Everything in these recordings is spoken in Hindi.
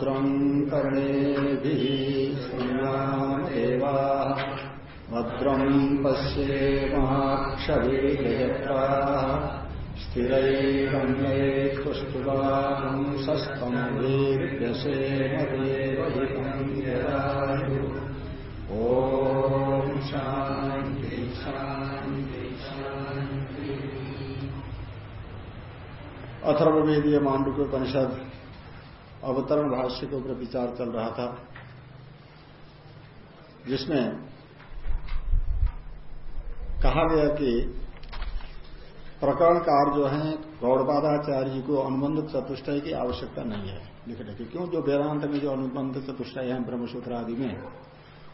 भद्रं कर्णेभिः श्रीरामदेवाः भद्रं पश्येमाक्षवीर्यत्राः स्थिरैरन्यैस्तुष्टुवांसस्तमवीर्यसेमदेवहितं यदायु। ॐ मांडुक्य उपनिषद अवतरण भाष्य के ऊपर विचार चल रहा था, जिसमें कहा गया कि प्रकरणकार जो है गौड़पादाचार्य जी को अनुबंध चतुष्टय की आवश्यकता नहीं है। लिखने की क्यों? जो वेदांत में जो अनुबंध चतुष्टय है, ब्रह्मसूत्र आदि में,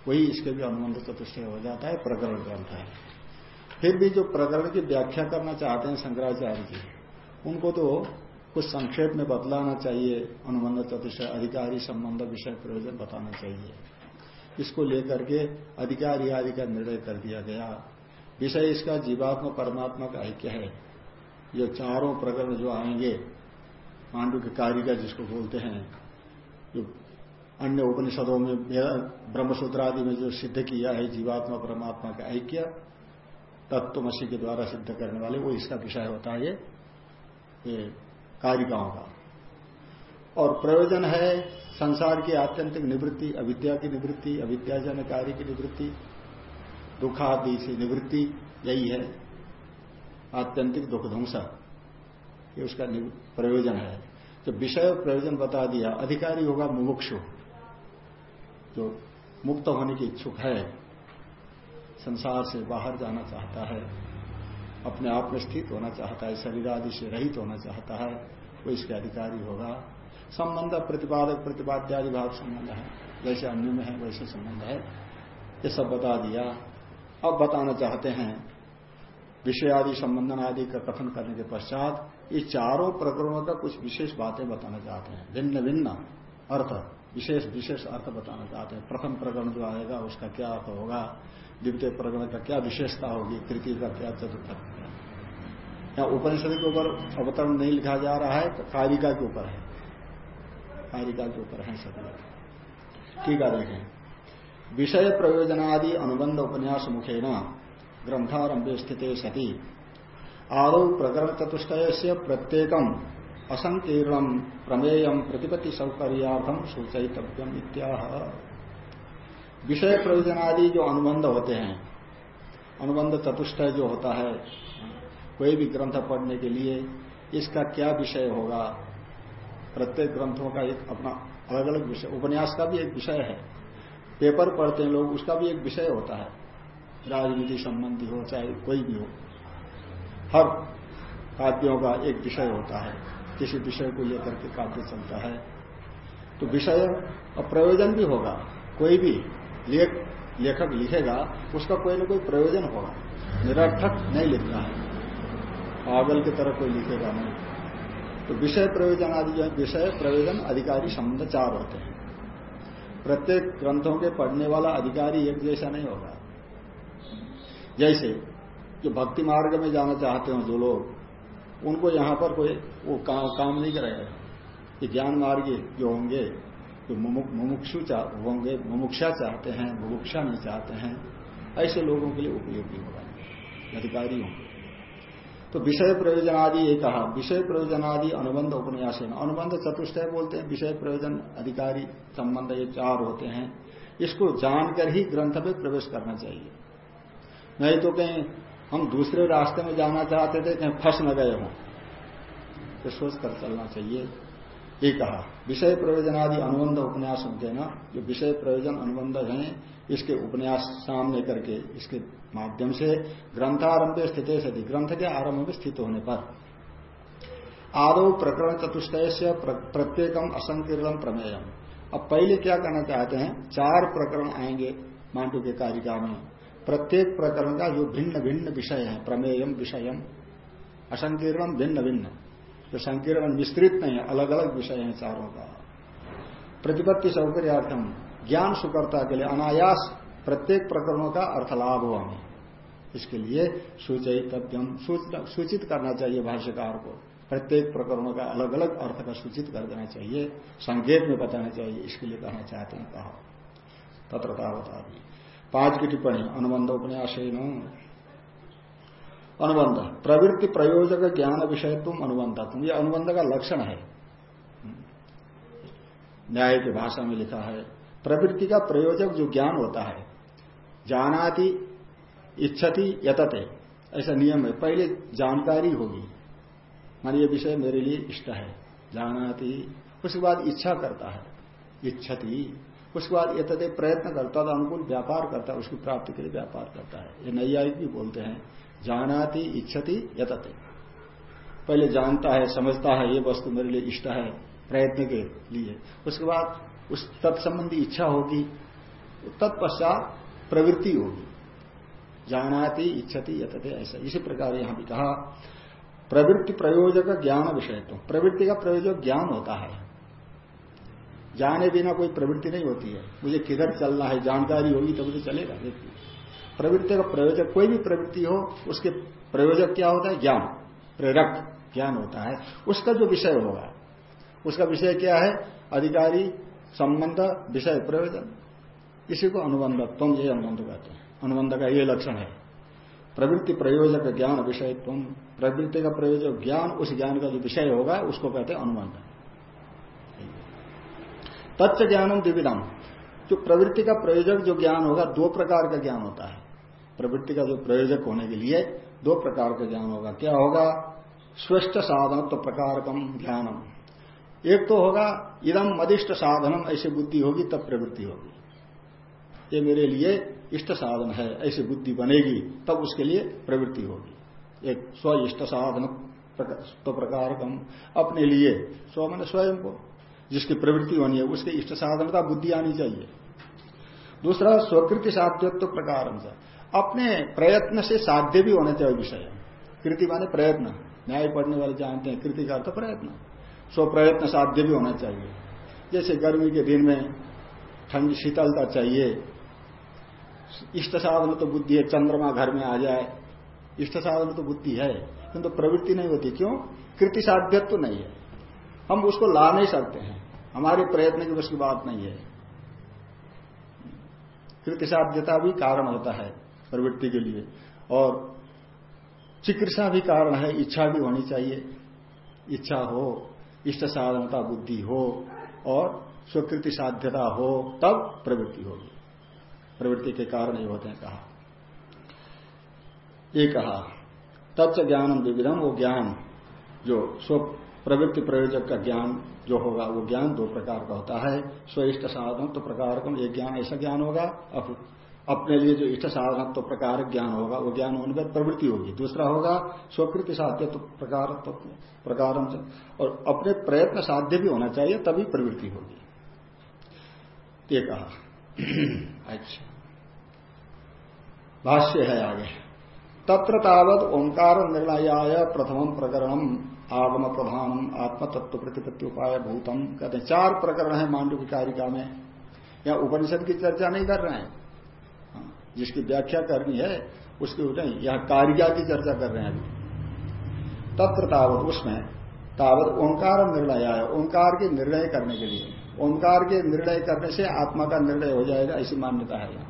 वही इसके भी अनुबंध चतुष्टय हो जाता है, प्रकरण ग्रंथ है। फिर भी जो प्रकरण की व्याख्या करना चाहते हैं शंकराचार्य जी, उनको तो कुछ संक्षेप में बतलाना चाहिए अनुबंध चतुष्टय अधिकारी संबंध विषय प्रयोजन बताना चाहिए। इसको लेकर के अधिकारी आदि का निर्णय कर दिया गया। विषय इसका जीवात्मा परमात्मा का ऐक्य है। ये चारों प्रकरण जो आएँगे, पांडु के कारिका जिसको बोलते हैं, जो अन्य उपनिषदों में ब्रह्मसूत्र आदि में जो सिद्ध किया है जीवात्मा परमात्मा का ऐक्य तत्वमसी के द्वारा सिद्ध करने वाले, वो इसका विषय होता है। ये कारिकाओं का। और प्रयोजन है संसार की आत्यंतिक निवृत्ति, अविद्या की निवृत्ति अविद्याजन कार्य की निवृत्ति, दुखादि से निवृत्ति, यही है आत्यंतिक दुख ध्वंसा ये उसका प्रयोजन है। तो विषय प्रयोजन बता दिया, अधिकारी होगा मुमुक्षु। जो मुक्त होने की इच्छुक है, संसार से बाहर जाना चाहता है। अपने आप में स्थित होना चाहता है, शरीर आदि से रहित होना चाहता है, वो इसके अधिकारी होगा। संबंध प्रतिपादक, प्रतिपाद्यादि भाव संबंध है। जैसे अन्य में है, वैसे संबंध है। ये सब बता दिया। अब बताना चाहते हैं विषय आदि संबंधन आदि का कथन करने के पश्चात ये चारों प्रकरणों का कुछ विशेष बातें बताना चाहते हैं। भिन्न भिन्न अर्थ, विशेष विशेष अर्थ बताना चाहते हैं। प्रथम प्रकरण जो आएगा, उसका क्या अर्थ होगा? द्वितीय प्रकरण का क्या विशेषता होगी? तृतीय का क्या, चतुर्थ यहाँ उपनिषद के ऊपर अवतरण नहीं लिखा जा रहा है कारिका के ऊपर है। कारिका के ऊपर है सभी ठीक है? देखें विषय प्रयोजनादि अनुबंध उपन्यास मुखे न ग्रंथारंभे स्थित सती। आदौ प्रकरण चतुष्ट से प्रत्येकम प्रमेयम प्रतिपत्ति सौकर्यार्थम सूचितव्यम इत्याह। विषय प्रयोजनादि जो अनुबंध होते हैं, अनुबंध चतुष्टय जो होता है कोई भी ग्रंथ पढ़ने के लिए इसका क्या विषय होगा? प्रत्येक ग्रंथों का एक अपना अलग अलग विषय, उपन्यास का भी एक विषय है। पेपर पढ़ते हैं लोग, उसका भी एक विषय होता है। राजनीति संबंधी हो, चाहे कोई भी हो, हर काव्यों का एक विषय होता है। किसी विषय को लेकर के काव्य चलता है। तो विषय और प्रयोजन भी होगा। कोई भी लेख, लेखक लिखेगा, उसका कोई ना कोई प्रयोजन होगा। निरर्थक नहीं लिखना है। पागल की तरह कोई लिखेगा नहीं। तो विषय प्रयोजन आदि विषय प्रयोजन अधिकारी संबंध चार होते हैं। प्रत्येक ग्रंथों के पढ़ने वाला अधिकारी एक जैसा नहीं होगा। जैसे जो भक्ति मार्ग में जाना चाहते हो जो लोग उनको यहाँ पर कोई वो काम, काम नहीं करेगा कि ज्ञान मार्ग जो होंगे जो मुमुक्षु होंगे मुमुक्षा चाहते हैं मुमुक्षा नहीं चाहते हैं ऐसे लोगों के लिए उपयोगी होगा। अधिकारी होंगे। तो विषय प्रयोजन आदि ये कहा विषय प्रयोजन आदि अनुबंध उपन्यास अनुबंध चतुष्टय बोलते हैं, विषय प्रयोजन अधिकारी संबंध ये चार होते हैं। इसको जानकर ही ग्रंथ में प्रवेश करना चाहिए। नहीं तो कहीं हम दूसरे रास्ते में जाना चाहते थे, कहीं फंस न गए हों। तो सोच कर चलना चाहिए। ये कहा, विषय प्रयोजन आदि अनुबंध उपन्यास होते ना, जो विषय प्रयोजन अनुबंध हैं, इसके उपन्यास सामने करके, इसके माध्यम से ग्रंथारंभ स्थित सदी ग्रंथ के आरंभ में स्थित होने पर। आदो प्रकरण चतुष्टय से प्रत्येकम असंकीर्णम प्रमेयम। अब पहले क्या करना चाहते हैं? चार प्रकरण आएँगे मांडू के कारिका में। प्रत्येक प्रकरण का जो भिन्न भिन्न विषय है, प्रमेयम, विषयम, असंकीर्णम भिन्न भिन्न। जो संकीर्ण विस्तृत नहीं है अलग अलग विषय है चारों का। प्रतिपत्ति सौकर्यार्थम ज्ञान सुकर्ता के लिए अनायास प्रत्येक प्रकरणों का अर्थलाभ हो हमें इसके लिए सूचितव्यम सूचित करना चाहिए भाष्यकार को। प्रत्येक प्रकरणों का अलग अलग अर्थ का सूचित कर देना चाहिए। संकेत में बताना चाहिए, इसके लिए कहना चाहते हैं कहा। तत्रता बता दी पाँच की टिप्पणी अनुबंध उपन्यास अनुबंध। प्रवृत्ति प्रयोजक ज्ञान विषय तुम अनुबंध तुम यह अनुबंध का लक्षण है। न्याय की भाषा में लिखा है, प्रवृत्ति का प्रयोजक जो ज्ञान होता है, जानाति इच्छति यतते। ऐसा नियम है। पहले जानकारी होगी। मान ये विषय मेरे लिए इष्ट है। जानाति। उसके बाद इच्छा करता है। इच्छति। उसके बाद यतते प्रयत्न करता है। अनुकूल व्यापार करता है। उसकी प्राप्ति के लिए व्यापार करता है। ये नैयायिक भी बोलते हैं। जानाति, इच्छति, यतते। पहले जानता है, समझता है, ये वस्तु मेरे लिए इष्ट है प्रयत्न के लिए। उसके बाद उस तत्संबंधी इच्छा होगी। तत्पश्चात प्रवृत्ति होगी। जानाति, इच्छति, यतते, ऐसा। इसी प्रकार यहाँ भी कहा, प्रवृत्ति प्रयोजक ज्ञान विषय तो प्रवृत्ति का प्रयोजक ज्ञान होता है। जाने बिना कोई प्रवृत्ति नहीं होती है। मुझे किधर चलना है, जानकारी होगी तो मुझे चलेगा। व्यक्ति प्रवृत्ति का प्रयोजक, कोई भी प्रवृत्ति हो, उसके प्रयोजक क्या होता है? ज्ञान। प्रेरक ज्ञान होता है। उसका जो विषय होगा, उसका विषय क्या है? अधिकारी, संबंध, विषय प्रयोजन। इसी को अनुबंध तुम ये अनुबंध कहते हैं। अनुबंध का ये लक्षण है। प्रवृत्ति प्रयोजक ज्ञान विषय तुम। प्रवृत्ति का प्रयोजक ज्ञान उस ज्ञान का जो विषय होगा, उसको कहते हैं अनुबंध तत्व ज्ञानम दिविदम जो प्रवृत्ति का प्रयोजक जो ज्ञान होगा, दो प्रकार का ज्ञान होता है। प्रवृत्ति का जो प्रयोजक होने के लिए दो प्रकार का ज्ञान होगा। क्या होगा? स्वस्थ साधन तो प्रकारकम ज्ञानम। एक तो होगा, इदम मदिष्ट साधनम, ऐसी बुद्धि होगी, तब प्रवृत्ति होगी। ये मेरे लिए इष्ट साधन है, ऐसी बुद्धि बनेगी, तब उसके लिए प्रवृत्ति होगी। एक स्व इष्ट साधन तो प्रकारकम अपने लिए, स्व मैंने स्वयं को, जिसकी प्रवृत्ति होनी है, उसके इष्ट साधनता बुद्धि आनी चाहिए। दूसरा, स्वकृति साध्यत्व प्रकार अपने प्रयत्न से साध्य भी होना चाहिए विषय। कृति माने प्रयत्न। न्याय पढ़ने वाले जानते हैं, कृति का अर्थ प्रयत्न। स्व प्रयत्न साध्य भी होना चाहिए। जैसे गर्मी के दिन में ठंड शीतलता चाहिए इष्ट साधन तो बुद्धि है, चंद्रमा घर में आ जाए। इष्ट साधन तो बुद्धि है, किंतु तो प्रवृत्ति नहीं होती। क्यों? कृति साध्यत्व तो नहीं है। हम उसको ला नहीं सकते हैं। हमारे प्रयत्न की उसकी बात नहीं है। कृति साध्यता भी कारण होता है प्रवृत्ति के लिए। और चिकित्सा भी कारण है, इच्छा भी होनी चाहिए। इच्छा हो इष्ट साधनता बुद्धि हो, और स्वीकृति साध्यता हो, तब प्रवृत्ति होगी। प्रवृत्ति के कारण ये होते हैं कहा। ये कहा तत्व ज्ञानम विविधम, वो ज्ञान जो स्व प्रवृत्ति प्रयोजक का ज्ञान जो होगा, वो ज्ञान दो प्रकार का होता है। स्विष्ट साधन तो प्रकार का, एक ज्ञान ऐसा ज्ञान होगा अपने लिए जो इष्ट साधन तो प्रकार ज्ञान होगा, वो ज्ञान होने पर प्रवृत्ति होगी। दूसरा होगा, स्वकृति साध्य तो प्रकार तो प्रकार और अपने प्रयत्न साध्य भी होना चाहिए, तभी प्रवृत्ति होगी। ये कहा। अच्छा। भाष्य है आगे। तत्र तावत ओंकार निर्णयाय प्रथम प्रकरणम आगम प्रधानम आत्म तत्व प्रतिपत्ति उपाय भूतम। कहते हैं, चार प्रकरण है मांडव कारिका में। या उपनिषद की चर्चा नहीं कर रहे हैं? जिसकी व्याख्या करनी है, उसकी नहीं यहाँ कारिका की चर्चा कर रहे हैं अभी। तत्र तावत उसमें तावत ओंकार निर्णय आया ओंकार के निर्णय करने के लिए। ओंकार के निर्णय करने से आत्मा का निर्णय हो जाएगा, ऐसी मान्यता है। यहाँ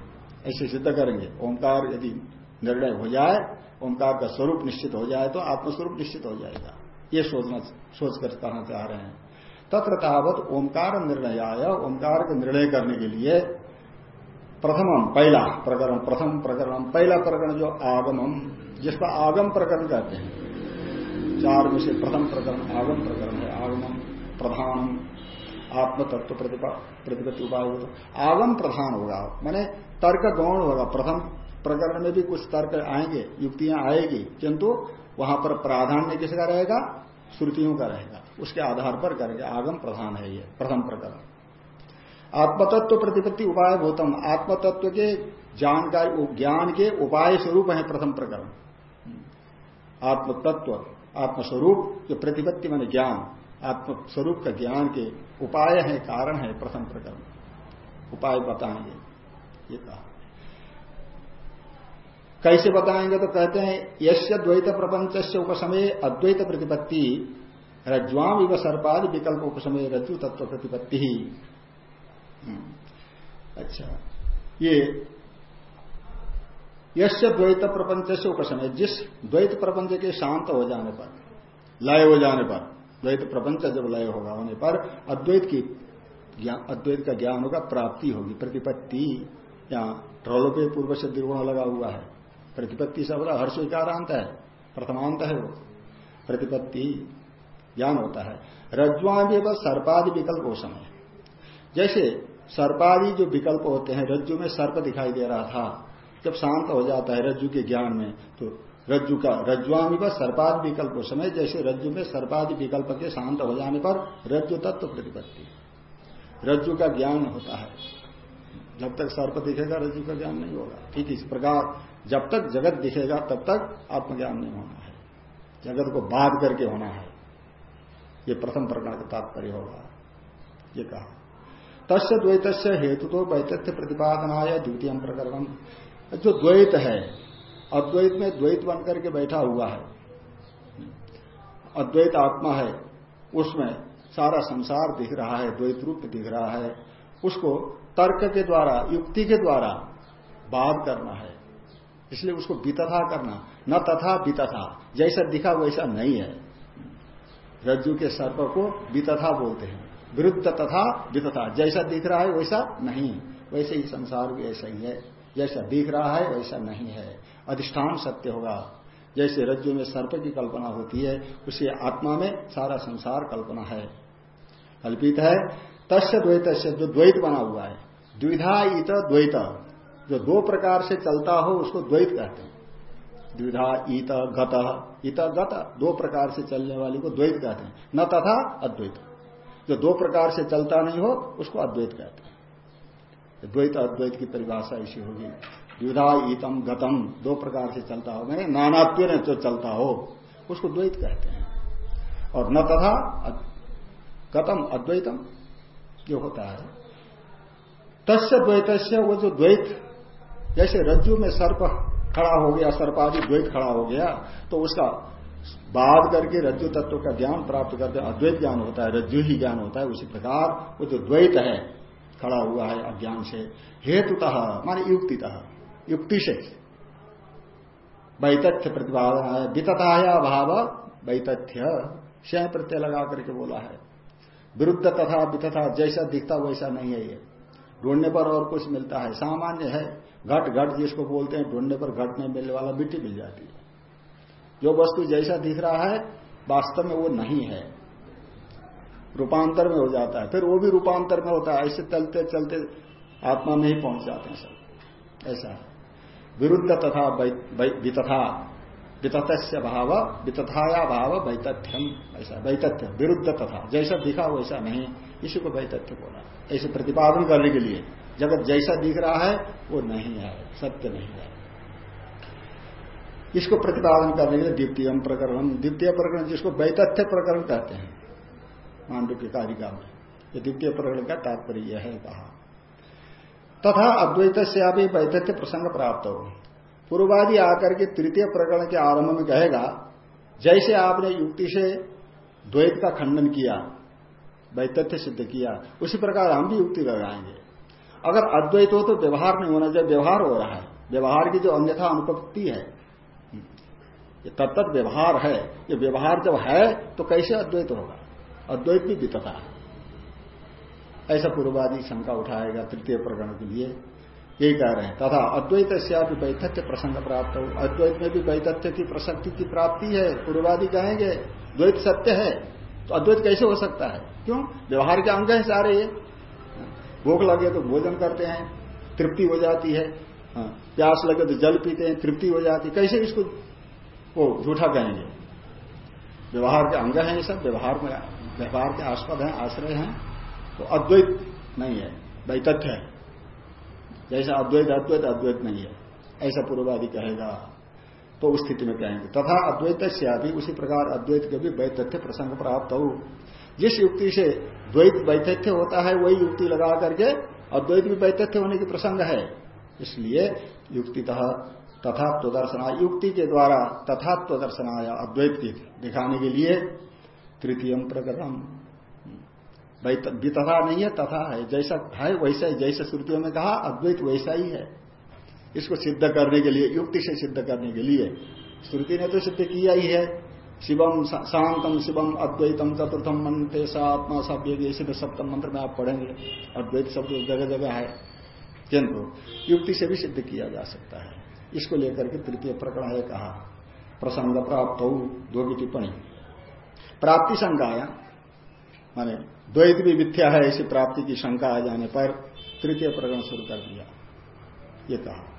ऐसे सिद्ध करेंगे। ओंकार यदि निर्णय हो जाए, ओंकार का स्वरूप निश्चित हो जाए तो आत्मस्वरूप निश्चित हो जाएगा। ये सोचना सोच कर कहना चाह रहे हैं। तत्र तावत ओंकार निर्णय आया ओंकार का निर्णय करने के लिए प्रथमम पहला प्रकरण, प्रथम प्रकरण, पहला प्रकरण जो आगमम जिसका आगम प्रकरण कहते हैं। चार में से प्रथम प्रकरण आगम प्रकरण है। आगमम प्रधानम आत्म तत्व प्रतिपत्ति उपाय आगम प्रधान होगा। माने तर्क गौण होगा। प्रथम प्रकरण में भी कुछ तर्क आएँगे, युक्तियाँ आएगी, किंतु वहाँ पर प्राधान्य किसका रहेगा? श्रुतियों का रहेगा। उसके आधार पर करेंगे। आगम प्रधान है ये, प्रथम प्रकरण। आत्मतत्व प्रतिपत्ति उपाय भूतम। आत्मतत्व के जानकारी ज्ञान के उपाय स्वरूप है प्रथम प्रकरण। आत्मतत्व, आत्मस्वरूप जो प्रतिपत्ति मान ज्ञान। आत्मस्वरूप का ज्ञान के उपाय है, कारण है प्रथम प्रकरण उपाय बताएँगे, ये कहा कैसे बताएँगे तो कहते हैं यश द्वैत प्रपंच से उपसमय अद्वैत प्रतिपत्ति रज्वाम इव सर्पादि विकल्प उपसमय रज्जु तत्व प्रतिपत्ति ही हम्म। अच्छा ये यश द्वैत प्रपंच से उपसमय जिस द्वैत प्रपंच के शांत हो जाने पर, लय हो जाने पर द्वैत प्रपंच जब लय होगा, होने पर अद्वैत की अद्वैत का ज्ञान होगा, प्राप्ति होगी। प्रतिपत्ति यहाँ ट्रोलो पे पूर्व से दुर्गुण लगा हुआ है। प्रतिपत्ति शब्द हर्ष विकारांत है। प्रथमांत है वो। प्रतिपत्ति ज्ञान होता है। भी बस सर्पादि विकल्प हो समय जैसे सर्पादि जो विकल्प होते हैं, रज्जु में सर्प दिखाई दे रहा था, जब शांत हो जाता है रज्जु के ज्ञान में तो रज्जु का रज्जुआमी बस सर्पादि विकल्प समय जैसे रज्जु में सर्पादि विकल्प के शांत हो जाने पर रज्जु तत्व प्रतिपत्ति। रज्जु का ज्ञान होता है। जब तक सर्प दिखेगा, रज्जु का ज्ञान नहीं होगा। ठीक इस प्रकार जब तक जगत दिखेगा, तब तक आत्मज्ञान नहीं होना है। जगत को बाध करके होना है। ये प्रथम प्रकरण का तात्पर्य होगा। ये कहा। तस्य द्वैत हेतु तो वैतथ्य प्रतिपादनाय द्वितीय प्रकरण। जो द्वैत है अद्वैत में द्वैत बन करके बैठा हुआ है। अद्वैत आत्मा है, उसमें सारा संसार दिख रहा है, द्वैत रूप दिख रहा है। उसको तर्क के द्वारा, युक्ति के द्वारा बाध करना है। इसलिए उसको बीतथा करना, न तथा बीतथा जैसा दिखा वैसा नहीं है। रज्जु के सर्प को बीतथा बोलते हैं। विरुद्ध तथा वितथा, जैसा दिख रहा है वैसा नहीं। वैसे ही संसार भी ऐसा ही है। जैसा दिख रहा है वैसा नहीं है। अधिष्ठान सत्य होगा। जैसे रज्जु में सर्प की कल्पना होती है, उसी आत्मा में सारा संसार कल्पना है। कल्पित है, तस्य द्वैत जो द्वैत बना हुआ है। द्विधा इत द्वैत। जो दो प्रकार से चलता हो, उसको द्वैत कहते हैं। द्विधा ईत गत इत गत दो प्रकार से चलने वाली को द्वैत कहते हैं। न तथा अद्वैत। जो दो प्रकार से चलता नहीं हो, उसको अद्वैत कहते हैं। द्वैत अद्वैत की परिभाषा ऐसी होगी। द्विधा ईतम गतम। दो प्रकार से चलता हो। मैंने नानात्व ने जो चलता हो। उसको द्वैत कहते हैं। और न तथा गतम अद्वैतम जो होता है। तस्य द्वैत वो जो द्वैत, जैसे रज्जु में सर्प खड़ा हो गया, सर्पादि द्वैत खड़ा हो गया तो उसका बाध करके रज्जु तत्व का ज्ञान प्राप्त करते अद्वैत ज्ञान होता है, रज्जु ही ज्ञान होता है। उसी प्रकार वो जो द्वैत है, खड़ा हुआ है अज्ञान से। हेतुतः, माने युक्तितः। युक्ति से वैतथ्य प्रतिपादन है वितथाया भाव, वैतथ्य। स्वयं प्रत्यय लगा करके बोला है। विरुद्ध तथा वितथा, जैसा दिखता वैसा नहीं है ये। ढूँढने पर और कुछ मिलता है। सामान्य है, घट घट जिसको बोलते हैं, ढूँढने पर घट नहीं मिलने वाला मिट्टी मिल जाती है। जो वस्तु जैसा दिख रहा है, वास्तव में वो नहीं है। रूपांतर में हो जाता है। फिर वो भी रूपांतर में होता है। ऐसे चलते चलते आत्मा में ही पहुँच जाते हैं सब। ऐसा है। विरुद्ध तथा वितथा। वितथस्य भाव, वितथाया भाव वैतथ्यम ऐसा, वैतथ्य, विरुद्ध तथा। जैसा दिखा वैसा नहीं। इसी को वैतथ्य बोला। ऐसे प्रतिपादन करने के लिए, जगत जैसा दिख रहा है, वो नहीं है, सत्य नहीं है। इसको प्रतिपादन करने के लिए द्वितीय प्रकरण। द्वितीय प्रकरण जिसको वैतथ्य प्रकरण कहते हैं मांडव्य कारिका में द्वितीय प्रकरण का तात्पर्य है कहा। तथा अद्वैत से आप वैतथ्य प्रसंग प्राप्त हो। पूर्वादि आकर के तृतीय प्रकरण के आरंभ में कहेगा, जैसे आपने युक्ति से द्वैत का खंडन किया वैतथ्य सिद्ध किया, उसी प्रकार हम भी युक्ति लगाएँगे। अगर अद्वैत हो तो व्यवहार नहीं होना चाहिए, व्यवहार हो रहा है। व्यवहार की जो अन्यथा अनुपत्ति है, ये तत्त व्यवहार है। ये व्यवहार जब है तो कैसे अद्वैत होगा? अद्वैत भी वितता है। ऐसा पूर्वादी शंका उठाएगा तृतीय प्रकरण के लिए। यही कह रहे हैं। तथा अद्वैत भी वैतथ्य प्रसंग प्राप्त हो। अद्वैत में भी वैतथ्य की प्रसक्ति की प्राप्ति है। पूर्वादी कहेंगे द्वैत सत्य है। तो अद्वैत कैसे हो सकता है? क्यों? व्यवहार के अंग है सारे ये। भूख लगे तो भोजन करते हैं तृप्ति हो जाती है। हाँ, प्यास लगे तो जल पीते हैं तृप्ति हो जाती है। कैसे इसको वो झूठा कहेंगे? व्यवहार के अंग है ये सब। व्यवहार में व्यवहार के आस्पद हैं आश्रय हैं। तो अद्वैत नहीं है वैतथ्य है। जैसा अद्वैत अद्वैत अद्वैत नहीं है, ऐसा पूर्वादि कहेगा तो उस स्थिति में कहेंगे। तथा अद्वैत से भी उसी प्रकार अद्वैत के भी वैतथ्य प्रसंग प्राप्त हो। जिस युक्ति से द्वैत वैतथ्य होता है, वही युक्ति लगा करके अद्वैत भी वैतथ्य होने की प्रसंग है। इसलिए युक्ति तथात्व दर्शना युक्ति के द्वारा तथात्व दर्शनाया अद्वैत दिखाने के लिए तृतीय प्रकरण। भाई तथा नहीं है, तथा है। जैसा है, वैसा ही, जैसे श्रुतियों में कहा, अद्वैत वैसा ही है। इसको सिद्ध करने के लिए, युक्ति से सिद्ध करने के लिए। श्रुति ने तो सिद्ध किया ही है। शिवम शांतम शिवम अद्वैतम चतुर्थम मंत्र सा आत्मा सभ्य में सप्तम मंत्र में आप पढ़ेंगे। अद्वैत शब्द जगह जगह है। किंतु युक्ति से भी सिद्ध किया जा सकता है। इसको लेकर के तृतीय प्रकरण है कहा। प्रसंग प्राप्त हो दो टिप्पणी। प्राप्ति शंकाया माने द्वैत भी मिथ्या है ऐसी प्राप्ति की शंका आ जाने पर तृतीय प्रकरण शुरू कर दिया। ये कहा।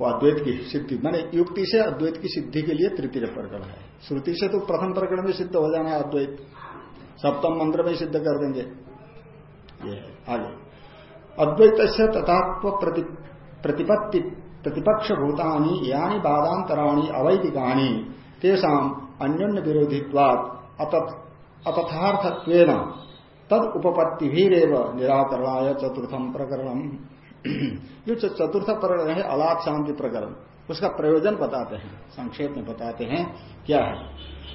वो अद्वैत की सिद्धि, माने युक्ति से अद्वैत की सिद्धि के लिए तृतीय प्रकरण है। श्रुति से तो प्रथम प्रकरण में सिद्ध हो जाना है अद्वैत। सप्तम मंत्र में सिद्ध कर देंगे। ये आगे। अद्वैत से तथात्व प्रतिपत्ति, प्रतिपक्ष भूतानी, यानी बाधांतराणी अवैधिकानी, तेषाम अन्योन्य विरोधित्वात अतथार्थत्व तद उपपत्ति भी रेव निराकरणाय चतुर्थम प्रकरण जो चतुर्थ प्रकरण है, अलाप शांति प्रकरण। उसका प्रयोजन बताते हैं, संक्षेप में बताते हैं, क्या है।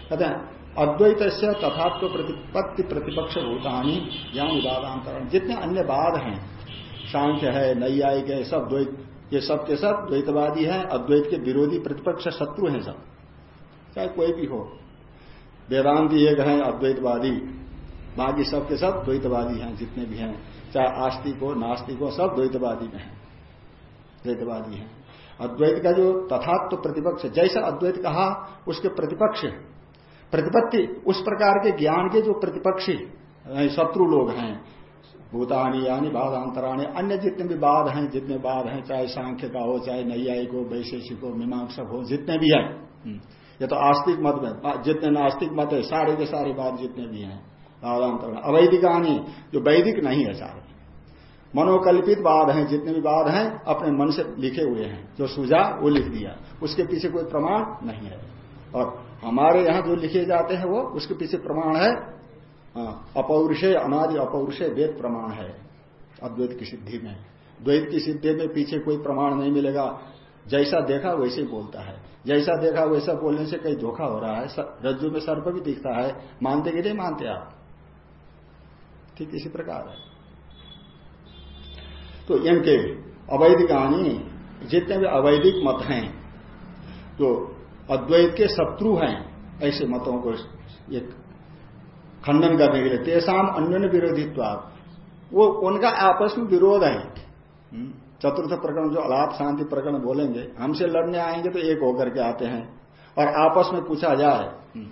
कहते हैं अद्वैत से तथात्व प्रतिपत्ति प्रतिपक्ष भूतानी या विवादांतरण जितने अन्य बाद हैं सांख्य है, नैयायिक है, सब द्वैत, ये सब के सब द्वैतवादी हैं, अद्वैत के विरोधी प्रतिपक्ष शत्रु हैं सब। चाहे कोई भी हो वेदांति एक है अद्वैतवादी। बाकी सब के सब द्वैतवादी हैं, जितने भी हैं। चाहे आस्तिक हो, नास्तिक हो, सब द्वैतवादी में है। द्वैतवादी हैं। अद्वैत का जो तथात्व प्रतिपक्ष, जैसा अद्वैत कहा, उसके प्रतिपक्ष प्रतिपत्ति, उस प्रकार के ज्ञान के जो प्रतिपक्षी शत्रु लोग हैं। भूतानी, यानी बाधांतराणी, अन्य जितने भी बाद हैं, जितने बाद हैं, चाहे सांख्य का हो, चाहे नैयायिक हो, वैशेषिक हो, मीमांसक हो, जितने भी हैं। ये तो आस्तिक मत में जितने नास्तिक मत है, सारे के सारे बात जितने भी हैं बाधांतरण अवैधिकानी जो वैदिक नहीं है सारे। मनोकल्पित वाद हैं, जितने भी वाद हैं, अपने मन से लिखे हुए हैं, जो सुझा, वो लिख दिया। उसके पीछे कोई प्रमाण नहीं है। और हमारे यहाँ जो लिखे जाते हैं वो, उसके पीछे प्रमाण है, अपौरुषे, अनादि अपौरुषे, वेद प्रमाण है, अद्वैत की सिद्धि में। द्वैत की सिद्धि में पीछे कोई प्रमाण नहीं मिलेगा जैसा देखा वैसे ही बोलता है। जैसा देखा वैसा बोलने से कई धोखा हो रहा है। रज्जु में सर्प भी दिखता है। मानते कि नहीं मानते आप? ठीक इसी प्रकार है। तो इनके अवैधिक हानि जितने भी अवैधिक मत हैं जो अद्वैत के शत्रु हैं ऐसे मतों को एक खंडन करने के लिए तेसाम अन्य विरोधित्व वो उनका आपस में विरोध है। हम्म, चतुर्थ प्रकरण जो अलाप शांति प्रकरण बोलेंगे हमसे लड़ने आएँगे तो एक होकर के आते हैं और आपस में पूछा जाए। हम्म,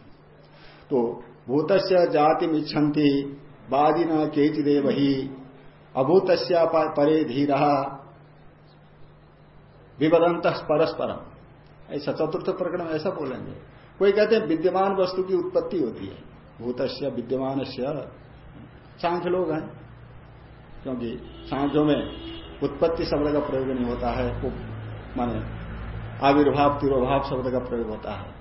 तो भूत जाति मिच्छन्ति वादी न केचिदेव ही अभूत परे धीरा विवदंत परस्परम। ऐसा चतुर्थ प्रकरण ऐसा बोलेंगे। कोई कहते हैं विद्यमान वस्तु की उत्पत्ति होती है। भूतस्य विद्यमान सांख्य लोग हैं क्योंकि सांख्यों में उत्पत्ति शब्द का प्रयोग नहीं होता है माने आविर्भाव, तिरोभाव शब्द का प्रयोग होता है।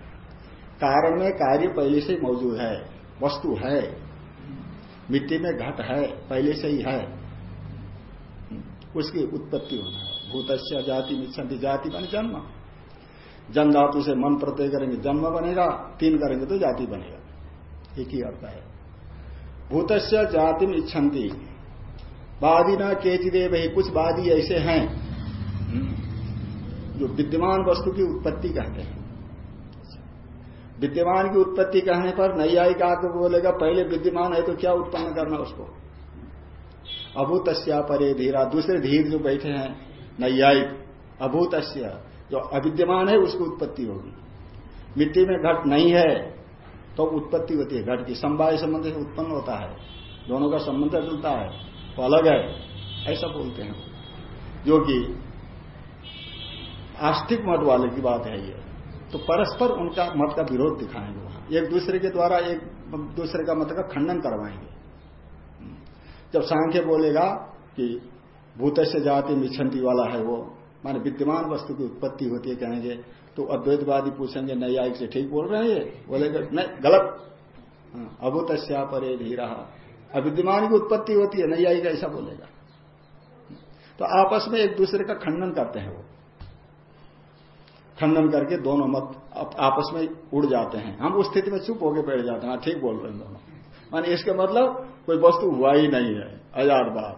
कारण में कार्य पहले से ही मौजूद है, वस्तु है, मिट्टी में घट है, पहले से ही है। उसकी उत्पत्ति होना है। भूतस्य, जाति, मिच्छन्ति, जाति बने जन्म। जन धातु से मन प्रत्यय करेंगे, जन्म बनेगा, तीन करेंगे तो जाति बनेगा। एक ही अर्थ है। भूतस्य, जाति में इच्छन्ति वादी न केचिदेव ही कुछ वादी ऐसे हैं। जो विद्यमान वस्तु की उत्पत्ति कहते हैं। विद्यमान की उत्पत्ति कहने पर नैयायिक आकर बोलेगा, पहले विद्यमान है तो क्या उत्पन्न करना उसको? अभूतस्या परे धीरा। दूसरे धीर जो बैठे हैं नैयायिक अभूतस्य, जो अविद्यमान है, उसकी उत्पत्ति होगी। मिट्टी में घट नहीं है तो उत्पत्ति होती है। घट की संवाय संबंध से उत्पन्न होता है। दोनों का संबंध चलता है। तो अलग है ऐसा बोलते हैं। जो कि आस्तिक मत वाले की बात है ये। तो परस्पर उनका मत का विरोध दिखाएँगे वहाँ। एक दूसरे के द्वारा एक दूसरे का मत का खंडन करवाएँगे। जब सांख्य बोलेगा कि भूत से जाति मिछंती वाला है वो माने विद्यमान वस्तु की उत्पत्ति होती है कहेंगे तो अद्वैतवादी पूछेंगे नैयायिक से ठीक बोल रहे हैं ये? बोलेगा नहीं गलत। हाँ, अभूत परे धीरा। अविद्यमान की उत्पत्ति होती है नैयायिक ऐसा बोलेगा। तो आपस में एक दूसरे का खंडन करते हैं वो। खंडन करके दोनों मत आपस में उड़ जाते हैं। हम उस स्थिति में चुप होकर बैठ जाते हैं। हाँ, ठीक बोल रहे हैं दोनों। मान इसके मतलब कोई वस्तु हुआ ही नहीं है हज़ार बात।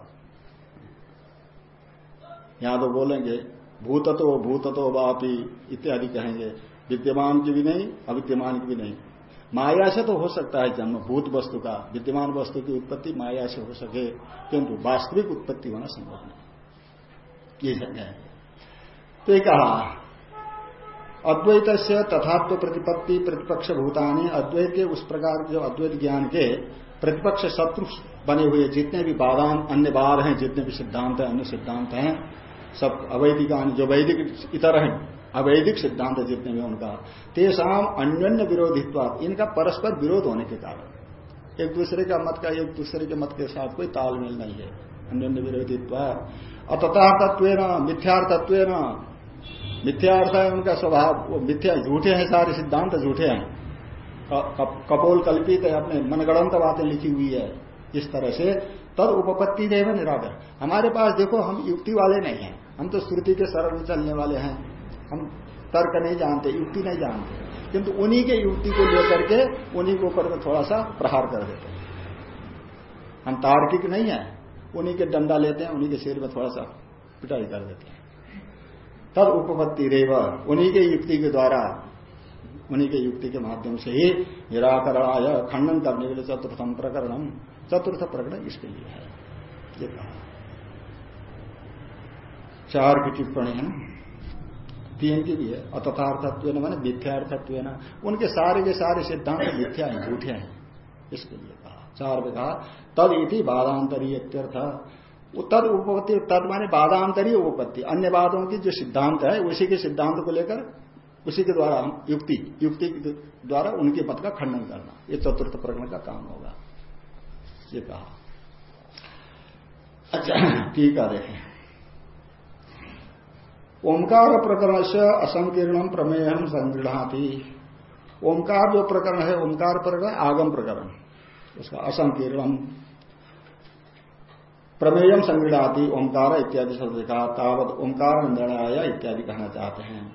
यहाँ तो बोलेंगे भूत तो भूत तो बापी इत्यादि कहेंगे। विद्यमान की भी नहीं अविद्यमान की भी नहीं। माया से तो हो सकता है जन्म, भूत वस्तु का, विद्यमान वस्तु की उत्पत्ति माया से हो सके, किंतु वास्तविक उत्पत्ति होना संभव नहीं। ये जगह है तो कहा अद्वैत से तथात्व प्रतिपत्ति प्रतिपक्ष भूतानी अद्वैत के उस प्रकार जो अद्वैत ज्ञान के प्रतिपक्ष शत्रु बने हुए जितने भी बाधान, अन्य बार हैं, जितने भी सिद्धांत हैं, अन्य सिद्धांत हैं, सब अवैधिक जो वैदिक इतर हैं अवैधिक सिद्धांत जितने भी उनका तेसाम अन्य विरोधित्व इनका परस्पर विरोध होने के कारण। एक दूसरे का मत का, एक दूसरे के मत के साथ कोई तालमेल नहीं है। अन्य विरोधित्व अतः तत्व न मिथ्यार्थत्व मिथ्यार्थ है उनका स्वभाव, वो मिथ्या झूठे हैं, सारे सिद्धांत झूठे हैं। कपोल कल्पित है, अपने मनगणंत बातें लिखी हुई है, इस तरह से। तद उपपत्ति देव निराधर हमारे पास देखो, हम युक्ति वाले नहीं हैं। हम तो श्रुति के शरण में चलने वाले हैं। हम तर्क नहीं जानते, युक्ति नहीं जानते। किंतु उन्हीं के युक्ति को लेकर के उन्हीं के ऊपर थोड़ा सा प्रहार कर देते हैं। हम तार्किक नहीं है, उन्हीं के डंडा लेते हैं, उन्हीं के सिर में थोड़ा सा पिटाई कर देते हैं। तब उपपत्ति रेव, उन्हीं के युक्ति के द्वारा, उन्हीं के युक्ति के माध्यम से ही निराकरण आय खंडन करने के लिए चतुर्थम प्रकरणम चतुर्थ प्रकरण इसके लिए है। ये कहा। चार की टिप्पणी है तीन की भी है अतथार्थत्व मैंने मिथ्यार्थत्व उनके सारे के सारे सिद्धांत मिथ्या हैं, झूठे हैं। इसके लिए कहा। चार में कहा, तद इति बाधांतरीय तद उपपत्ति, तद माने बाधांतरीय उपपत्ति। अन्य बाधों की जो सिद्धांत है, उसी के सिद्धांत को लेकर, उसी के द्वारा युक्ति युक्ति के द्वारा उनके मत का खंडन करना। ये चतुर्थ प्रकरण का काम होगा। ये कहा। अच्छा ठीक है ओंकार प्रकरण से असंकीर्णम प्रमेयम संगृढ़ाती ओंकार जो प्रकरण है, ओंकार प्रकरण आगम प्रकरण। उसका असंकीर्णम। प्रमेयम संगृढ़ाती ओंकार इत्यादि शब्द कहा तावत ओंकार निर्णय इत्यादि कहना चाहते हैं।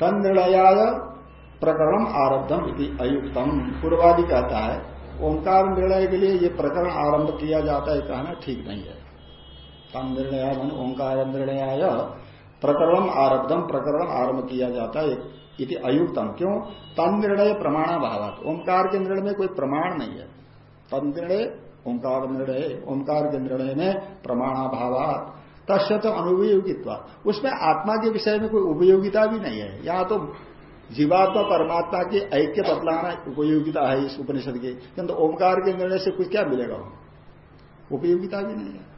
तन निर्णयाय प्रकरण आरब्धम इति अयुक्तम। पूर्वादि कहता है, ओंकार निर्णय के लिए ये प्रकरण आरंभ किया जाता है, कहना ठीक नहीं है। तन निर्णय मन ओंकार निर्णयाय। प्रकरण आरब्धम, प्रकरण आरंभ किया जाता है इति अयुक्तम। क्यों? तन निर्णय प्रमाणाभाव ओंकार के निर्णय में कोई प्रमाण नहीं है। तन निर्णय, ओंकार निर्णय, ओंकार के निर्णय में प्रमाणाभाव तस्य तो अनुपयोगित्व। उसमें आत्मा के विषय में कोई उपयोगिता भी नहीं है। यहाँ तो जीवात्मा, परमात्मा की ऐक्य बदलाना उपयोगिता है इस उपनिषद की। किंतु ओंकार के निर्णय से कुछ क्या मिलेगा? उपयोगिता भी नहीं है।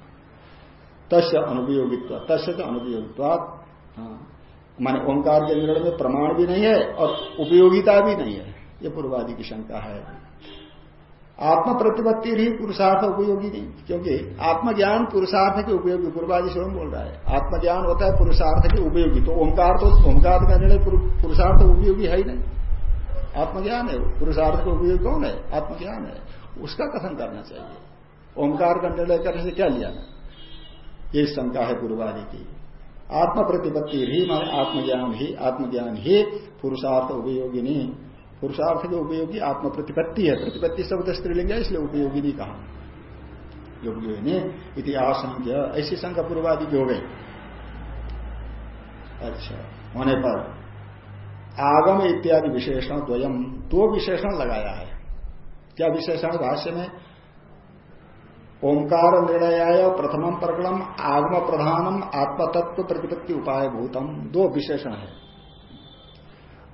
तस्य अनुपयोगित्व, तस्य तो अनुपयोगित्वात हाँ। माने ओंकार के निर्णय में प्रमाण भी नहीं है और उपयोगिता भी नहीं है। ये पूर्वादि की शंका है। आत्म प्रतिपत्ति ही पुरुषार्थ उपयोगी नहीं, क्योंकि आत्मज्ञान पुरुषार्थ के उपयोगी, पूर्वादि से बोल रहा है। आत्मज्ञान होता है पुरुषार्थ के उपयोगी तो ओंकार तो ओंकार का निर्णय पुरुषार्थ उपयोगी है ही नहीं। आत्मज्ञान है पुरुषार्थ का उपयोगी कौन है? आत्मज्ञान है। उसका कथन करना चाहिए। ओंकार का निर्णय करने से क्या लिया ना ये शंका है पूर्वादि की। आत्म प्रतिपत्ति ही माने आत्मज्ञान ही आत्मज्ञान ही पुरुषार्थ उपयोगिनी पुरुषार्थ के उपयोगी आत्म प्रतिपत्ति है। प्रतिपत्ति शब्द स्त्रीलिंग है, इसलिए उपयोगिनी कहा। योगिनी इतिहास ऐसी शंका पूर्वादि की हो गई। अच्छा होने पर आगम इत्यादि विशेषण द्वयम, दो विशेषण लगाया है। क्या विशेषण भाष्य में? ओंकार निर्णयाय प्रथम प्रकरण आगम प्रधानम, आत्मतत्व प्रतिपत्ति उपाय भूतम। दो विशेषण है।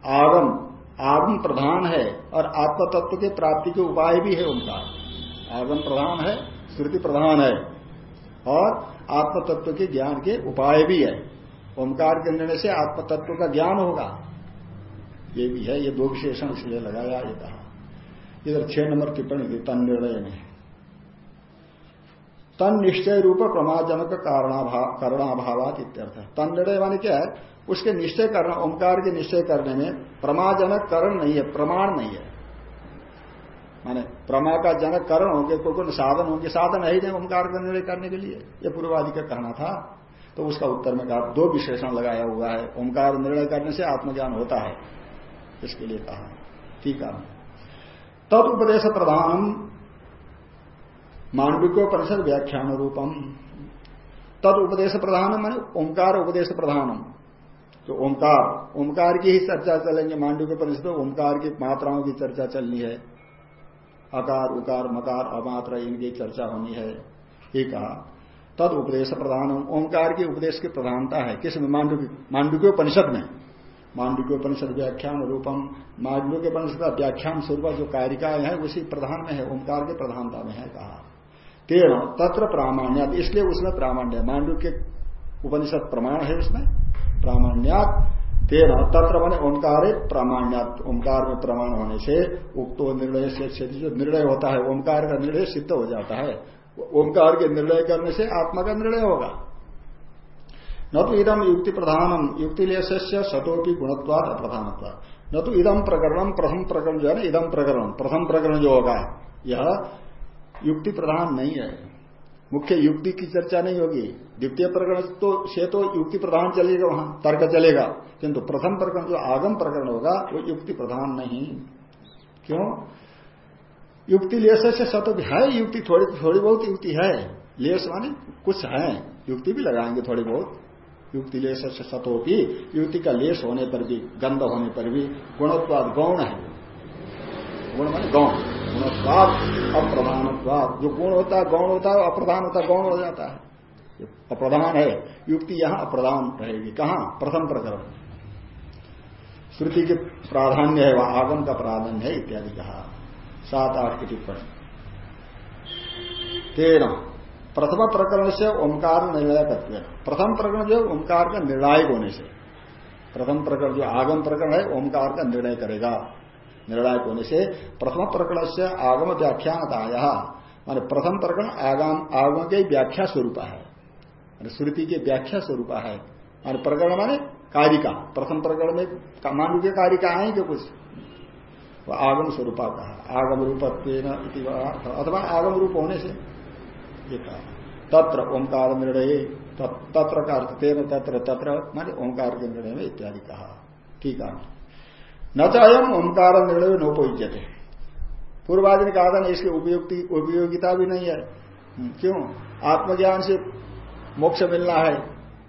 आगम आगम प्रधान है और आत्मतत्व के प्राप्ति के उपाय भी है ओंकार। आगम प्रधान है, श्रुति प्रधान है और आत्मतत्व के ज्ञान के उपाय भी है। ओंकार के निर्णय से आत्मतत्व का ज्ञान होगा। ये भी है, ये दो विशेषण इसलिए लगाया, ये कहा। इधर छह नंबर टिप्पणी थी, तन निर्णय में। तन निश्चय रूप प्रमाजनक करणाभावात इत्यर्थ। तन निर्णय माने क्या है? उसके निश्चय करना, ओंकार के निश्चय करने में प्रमाजनक करण नहीं है, प्रमाण नहीं है। माने प्रमा का जनक करण होंगे, कोई कोई साधन होंगे, साधन है ही नहीं ओंकार का निर्णय करने के लिए। ये पूर्वादि का कहना था। तो उसका उत्तर में कहा, दो विशेषण लगाया हुआ है। ओंकार निर्णय करने से आत्मज्ञान होता है। इसके लिए कहा, ठीक है। तद उपदेश प्रधानम मांडविकोपनिषद व्याख्यान रूपम तद उपदेश प्रधानम मान ओंकार उपदेश प्रधानम तो ओंकार ओंकार की ही चर्चा चलेंगे मांडू के परिषद ओंकार की मात्राओं की चर्चा चलनी है। अकार उकार, मकार, अमात्रा, इनकी चर्चा होनी है। ये कहा। तद उपदेश प्रधान, ओंकार की उपदेश की प्रधानता है। किसमें? मांडू के उपनिषद में। उपनिषद व्याख्यान रूपम मांडू के उपनिषद का व्याख्यान स्वरूप जो कारिकाएँ हैं, उसी प्रधान में है, ओंकार के प्रधानता में है, कहा। तेरह तत्र प्रामाण्य इसलिए उसमें प्रामाण्य मांडू के उपनिषद प्रमाण है उसमें, प्रामाण्यात तेरह तत्र बने ओंकार प्रामाण्यात, ओंकार में प्रमाण होने से उक्तो निर्णय से जो निर्णय होता है, ओंकार का निर्णय सिद्ध हो जाता है। ओंकार के निर्णय करने से आत्मा का निर्णय होगा। न तो इदम युक्ति प्रधानम, युक्ति लेस्य सतोपी गुणत्वाद अप्रधानत्व न तो इदम प्रकरणम प्रथम प्रकरण जो है ना इदम प्रकरण, प्रथम प्रकरण जो होगा, यह युक्ति प्रधान नहीं है। मुख्य युक्ति की चर्चा नहीं होगी। द्वितीय प्रकरण तो से तो युक्ति प्रधान चलेगा, वहाँ तर्क चलेगा। किंतु प्रथम प्रकरण, जो आगम प्रकरण होगा, वो युक्ति प्रधान नहीं। क्यों? युक्ति लेस से सतो है, युक्ति थोड़ी थोड़ी बहुत युक्ति है। लेस माने कुछ है, युक्ति भी लगाएँगे थोड़ी बहुत। युक्ति लेस से सतो भी युक्ति का लेस होने पर भी, गंध होने पर भी गुणत्वाद गौण है। गुण माने गौण। गुणत्वाद अप्रधानत्वाद जो गुण होता है, गौण होता है, अप्रधान होता है, गौण हो जाता है। अप्रधान है, युक्ति यहाँ अप्रधान रहेगी। कहा? प्रथम प्रकरण। श्रुति के प्राधान्य है, वह आगम का प्राधान्य है, इत्यादि कहा। सात, आठ की टिप्पणी। तेरह। प्रथम प्रकरण से ओंकार निर्णय करते प्रथम प्रकरण जो ओंकार का निर्णायक होने से। प्रथम प्रकरण जो आगम प्रकरण है, ओंकार का निर्णय करेगा। निर्णायक होने से प्रथम प्रकरण से आगम व्याख्यान आया मान प्रथम प्रकरण आगम आगम के व्याख्या स्वरूप है। श्रुति के व्याख्या स्वरूप है। मान प्रकरण माने कारिका। प्रथम प्रकरण में मानव के कारिका आएँगे कुछ। वो आगम स्वरूपा कहा आगम रूप अथवा आगम रूप होने से ये कहा। तत्र ओंकार निर्णय तत्र का अर्थ तेन तत्र तत्र माने ओंकार के निर्णय में इत्यादि कहा। ठीक है। न चाहम ओंकार निर्णय नोपयुज्यते पूर्वादि ने कहा था ना इसकी उपयुक्ति उपयोगिता भी नहीं है। हम्म, क्यों? आत्मज्ञान से मोक्ष मिलना है।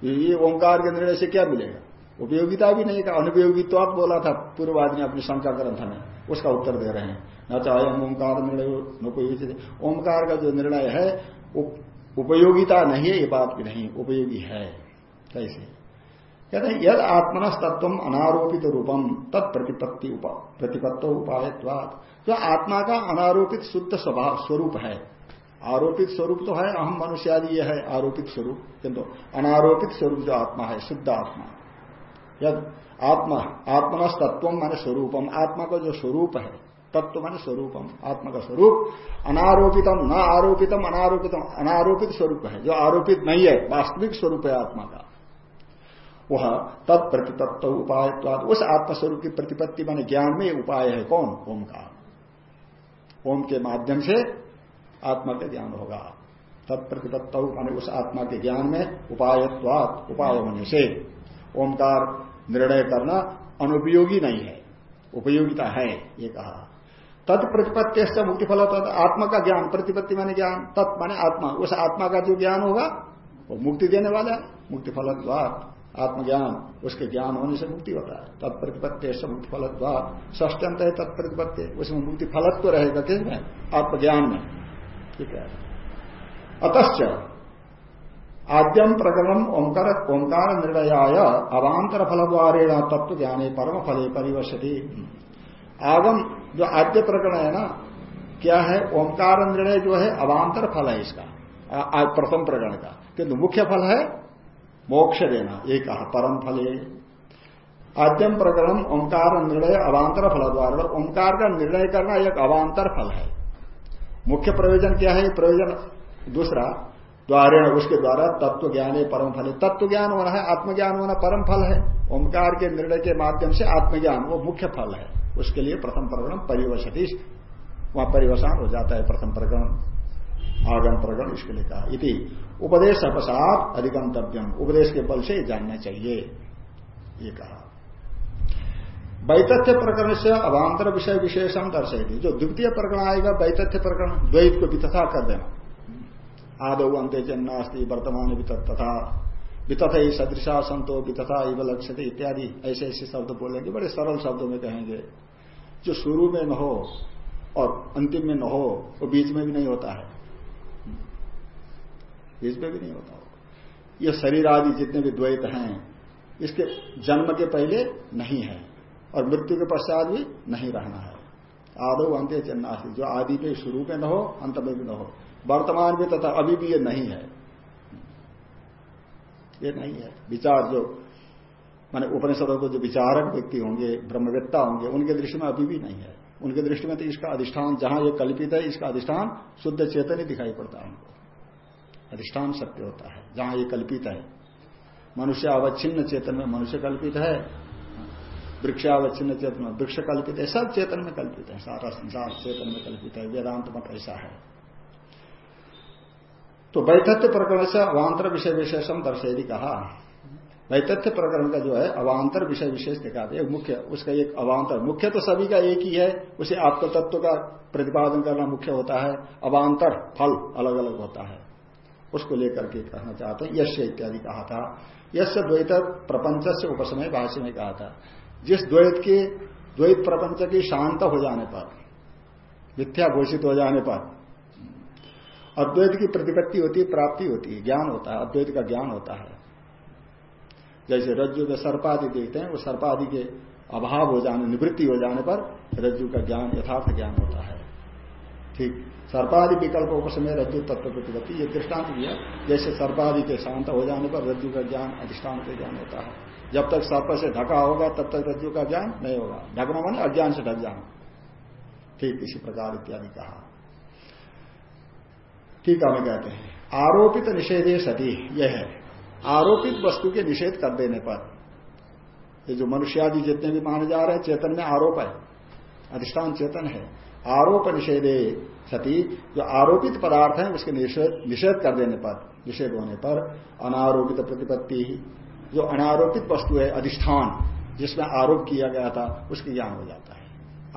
ये ओंकार के निर्णय से क्या मिलेगा? उपयोगिता भी नहीं का अनुपयोगित्व आप बोला था पूर्वादि ने अपनी शंका ग्रंथ में उसका उत्तर दे रहे हैं। न चाहे ओंकार निर्णय नोपयुक्त ओंकार का जो निर्णय है उपयोगिता नहीं है ये बात भी नहीं उपयोगी है। कैसे? कहते हैं, यद आत्मनस तत्व अनारोपित रूपम तत्प्रतिपत्ति प्रतिपत्तो उपायत्वाद जो आत्मा का अनारोपित शुद्ध स्वभाव, स्वरूप है। आरोपित स्वरूप तो है अहम मनुष्य आदि यह है, आरोपित स्वरूप। किंतु अनारोपित स्वरूप जो आत्मा है, शुद्ध आत्मा। यद आत्मा आत्मनस तत्व माने स्वरूपम। आत्मा का जो स्वरूप है, तत्व माने स्वरूपम। आत्मा का स्वरूप अनारोपितम, न आरोपितम, अनारोपितम, अनारोपित स्वरूप है। जो आरोपित नहीं है, वास्तविक स्वरूप है आत्मा का। वह तत्प्रतिपत्त उपाय उस आत्मस्वरूप की प्रतिपत्ति माने ज्ञान में उपाय है। कौन? ओम का। ओम के माध्यम से आत्मा का ज्ञान होगा। तत्प्रतिपत्त माने उस आत्मा के ज्ञान में उपायत्वात, उपाय होने से। ओमकार निर्णय करना अनुपयोगी नहीं है। उपयोगिता है, ये कहा। तत्प्रतिपत्ति से मुक्ति फल आत्मा का ज्ञान, प्रतिपत्ति माने ज्ञान। तत् माने आत्मा। उस आत्मा का जो ज्ञान होगा, वो मुक्ति देने वाला है। मुक्ति फल आत्मज्ञान, उसके ज्ञान होने से मुक्ति होता है। तत्प्रतिपत्ति से मुक्ति फलत्वाद ष्टंत है तत्प्रतिपत्ति। उसमें मुक्ति फलत्व रहेगा किसमें? आत्मज्ञान में। ठीक है। अतश्च आद्यम प्रकरण ओंकार ओंकार निर्णयाय अवांतर फल द्वारे तत्व ज्ञाने परम फले परिवशति। आगम जो आद्य प्रकरण है ना, क्या है? ओंकार निर्णय जो है अवांतर फल है इसका। प्रथम प्रकरण का। किंतु मुख्य फल है मोक्ष देना ये कहा परम फले। आद्यम प्रकरण ओंकार निर्णय, अवांतर फल द्वारा ओंकार का निर्णय करना एक अवांतर फल है। मुख्य प्रयोजन क्या है? प्रयोजन दूसरा द्वारे उसके द्वारा तत्व ज्ञान परम फल। है तत्व ज्ञान होना है, आत्मज्ञान होना परम फल है। ओंकार के निर्णय के माध्यम से आत्मज्ञान, वो मुख्य फल है। उसके लिए प्रथम प्रकरण परिवशति, वहाँ परिवसान हो जाता है प्रथम प्रकरण। आगम प्रकरण इसके लिए कहा इति। उपदेश अपसाद अधिगंतव्यम उपदेश के बल से जानना चाहिए। ये कहा। वैतथ्य प्रकरण से अभांतर विषय विशेषम दर्शेगी जो द्वितीय प्रकरण आएगा, वैतथ्य प्रकरण द्वैत को वितथा कर देना। आदो अंत्य जन्नास्ती वर्तमान तथा। वितथ ही सदृशा संतो वितथा इव लक्ष्य इत्यादि। ऐसे ऐसे शब्द बोलेंगे। बड़े सरल शब्दों में कहेंगे। जो शुरू में न हो और अंतिम में न हो, वो बीच में भी नहीं होता है। बीच में भी नहीं होता हो ये शरीर आदि जितने भी द्वैत हैं, इसके जन्म के पहले नहीं है और मृत्यु के पश्चात भी नहीं रहना है। आदो अंत्य चन्नासी जो आदि के शुरू में न हो, अंत में भी न हो। वर्तमान में तथा अभी भी ये नहीं है। ये नहीं है। विचार जो, माने उपनिषदों को जो विचारक व्यक्ति होंगे, ब्रह्मवेत्ता होंगे, उनके दृष्टि में अभी भी नहीं है। उनके दृष्टि में तो इसका अधिष्ठान, जहाँ ये कल्पित है, इसका अधिष्ठान शुद्ध चेतन ही दिखाई पड़ता है उनको। अधिष्ठान सत्य होता है, जहाँ ये कल्पित है। मनुष्य अवच्छिन्न चेतन में मनुष्य कल्पित है वृक्षावच्छिन्न चेतन में वृक्ष कल्पित है, सब चेतन में कल्पित है, सारा संसार चेतन में कल्पित है, वेदांत मत ऐसा है। तो वैतथ्य प्रकरण से अवांतर विषय विशेषम दर्शेदी कहा। वैतथ्य प्रकरण का जो है अवांतर विषय विशेष दिखाते हैं मुख्य, उसका एक अवांतर मुख्य तो सभी का एक ही है, उसे आपको तत्व का प्रतिपादन करना मुख्य होता है अवांतर फल अलग अलग होता है। उसको लेकर के कहना चाहते हैं यश इत्यादि कहा था। यश द्वैत प्रपंच से उपसमय भाष्य में कहा था। जिस द्वैत के, द्वैत प्रपंच की शांत हो जाने पर, मिथ्या घोषित हो जाने पर, अद्वैत की प्रतिपत्ति होती है, प्राप्ति होती है, ज्ञान होता है, अद्वैत का ज्ञान होता है। जैसे रज्जु में सर्पादि देखते हैं, वो सर्पादि के अभाव हो जाने, निवृत्ति हो जाने पर रज्जु का ज्ञान, यथार्थ ज्ञान होता है। ठीक। सर्पादि विकल्प उपसमय रज्जु तत्व प्रतिपत्ति ये दृष्टांत दिया, जैसे सर्पादि के शांत हो जाने पर रज्जु का ज्ञान अधिष्ठान का ज्ञान होता है। जब तक सर्प से ढका होगा, तब तक रज्जु का ज्ञान नहीं होगा। ढकना माने अज्ञान से ढक जाना। ठीक इसी प्रकार इत्यादि कहा। ठीक है कहते हैं। आरोपित निषेधे सती यह है। आरोपित वस्तु के निषेध कर देने पर, ये जो मनुष्यादि जितने भी माने जा रहे हैं, चेतन में आरोप है। अधिष्ठान चेतन है। आरोप निषेधे सती जो आरोपित पदार्थ है, उसके निषेध निषेध कर देने पर, निषेध होने पर अनारोपित प्रतिपत्ति जो अनारोपित वस्तु है, अधिष्ठान, जिसमें आरोप किया गया था, उसकी ज्ञान हो जाता है।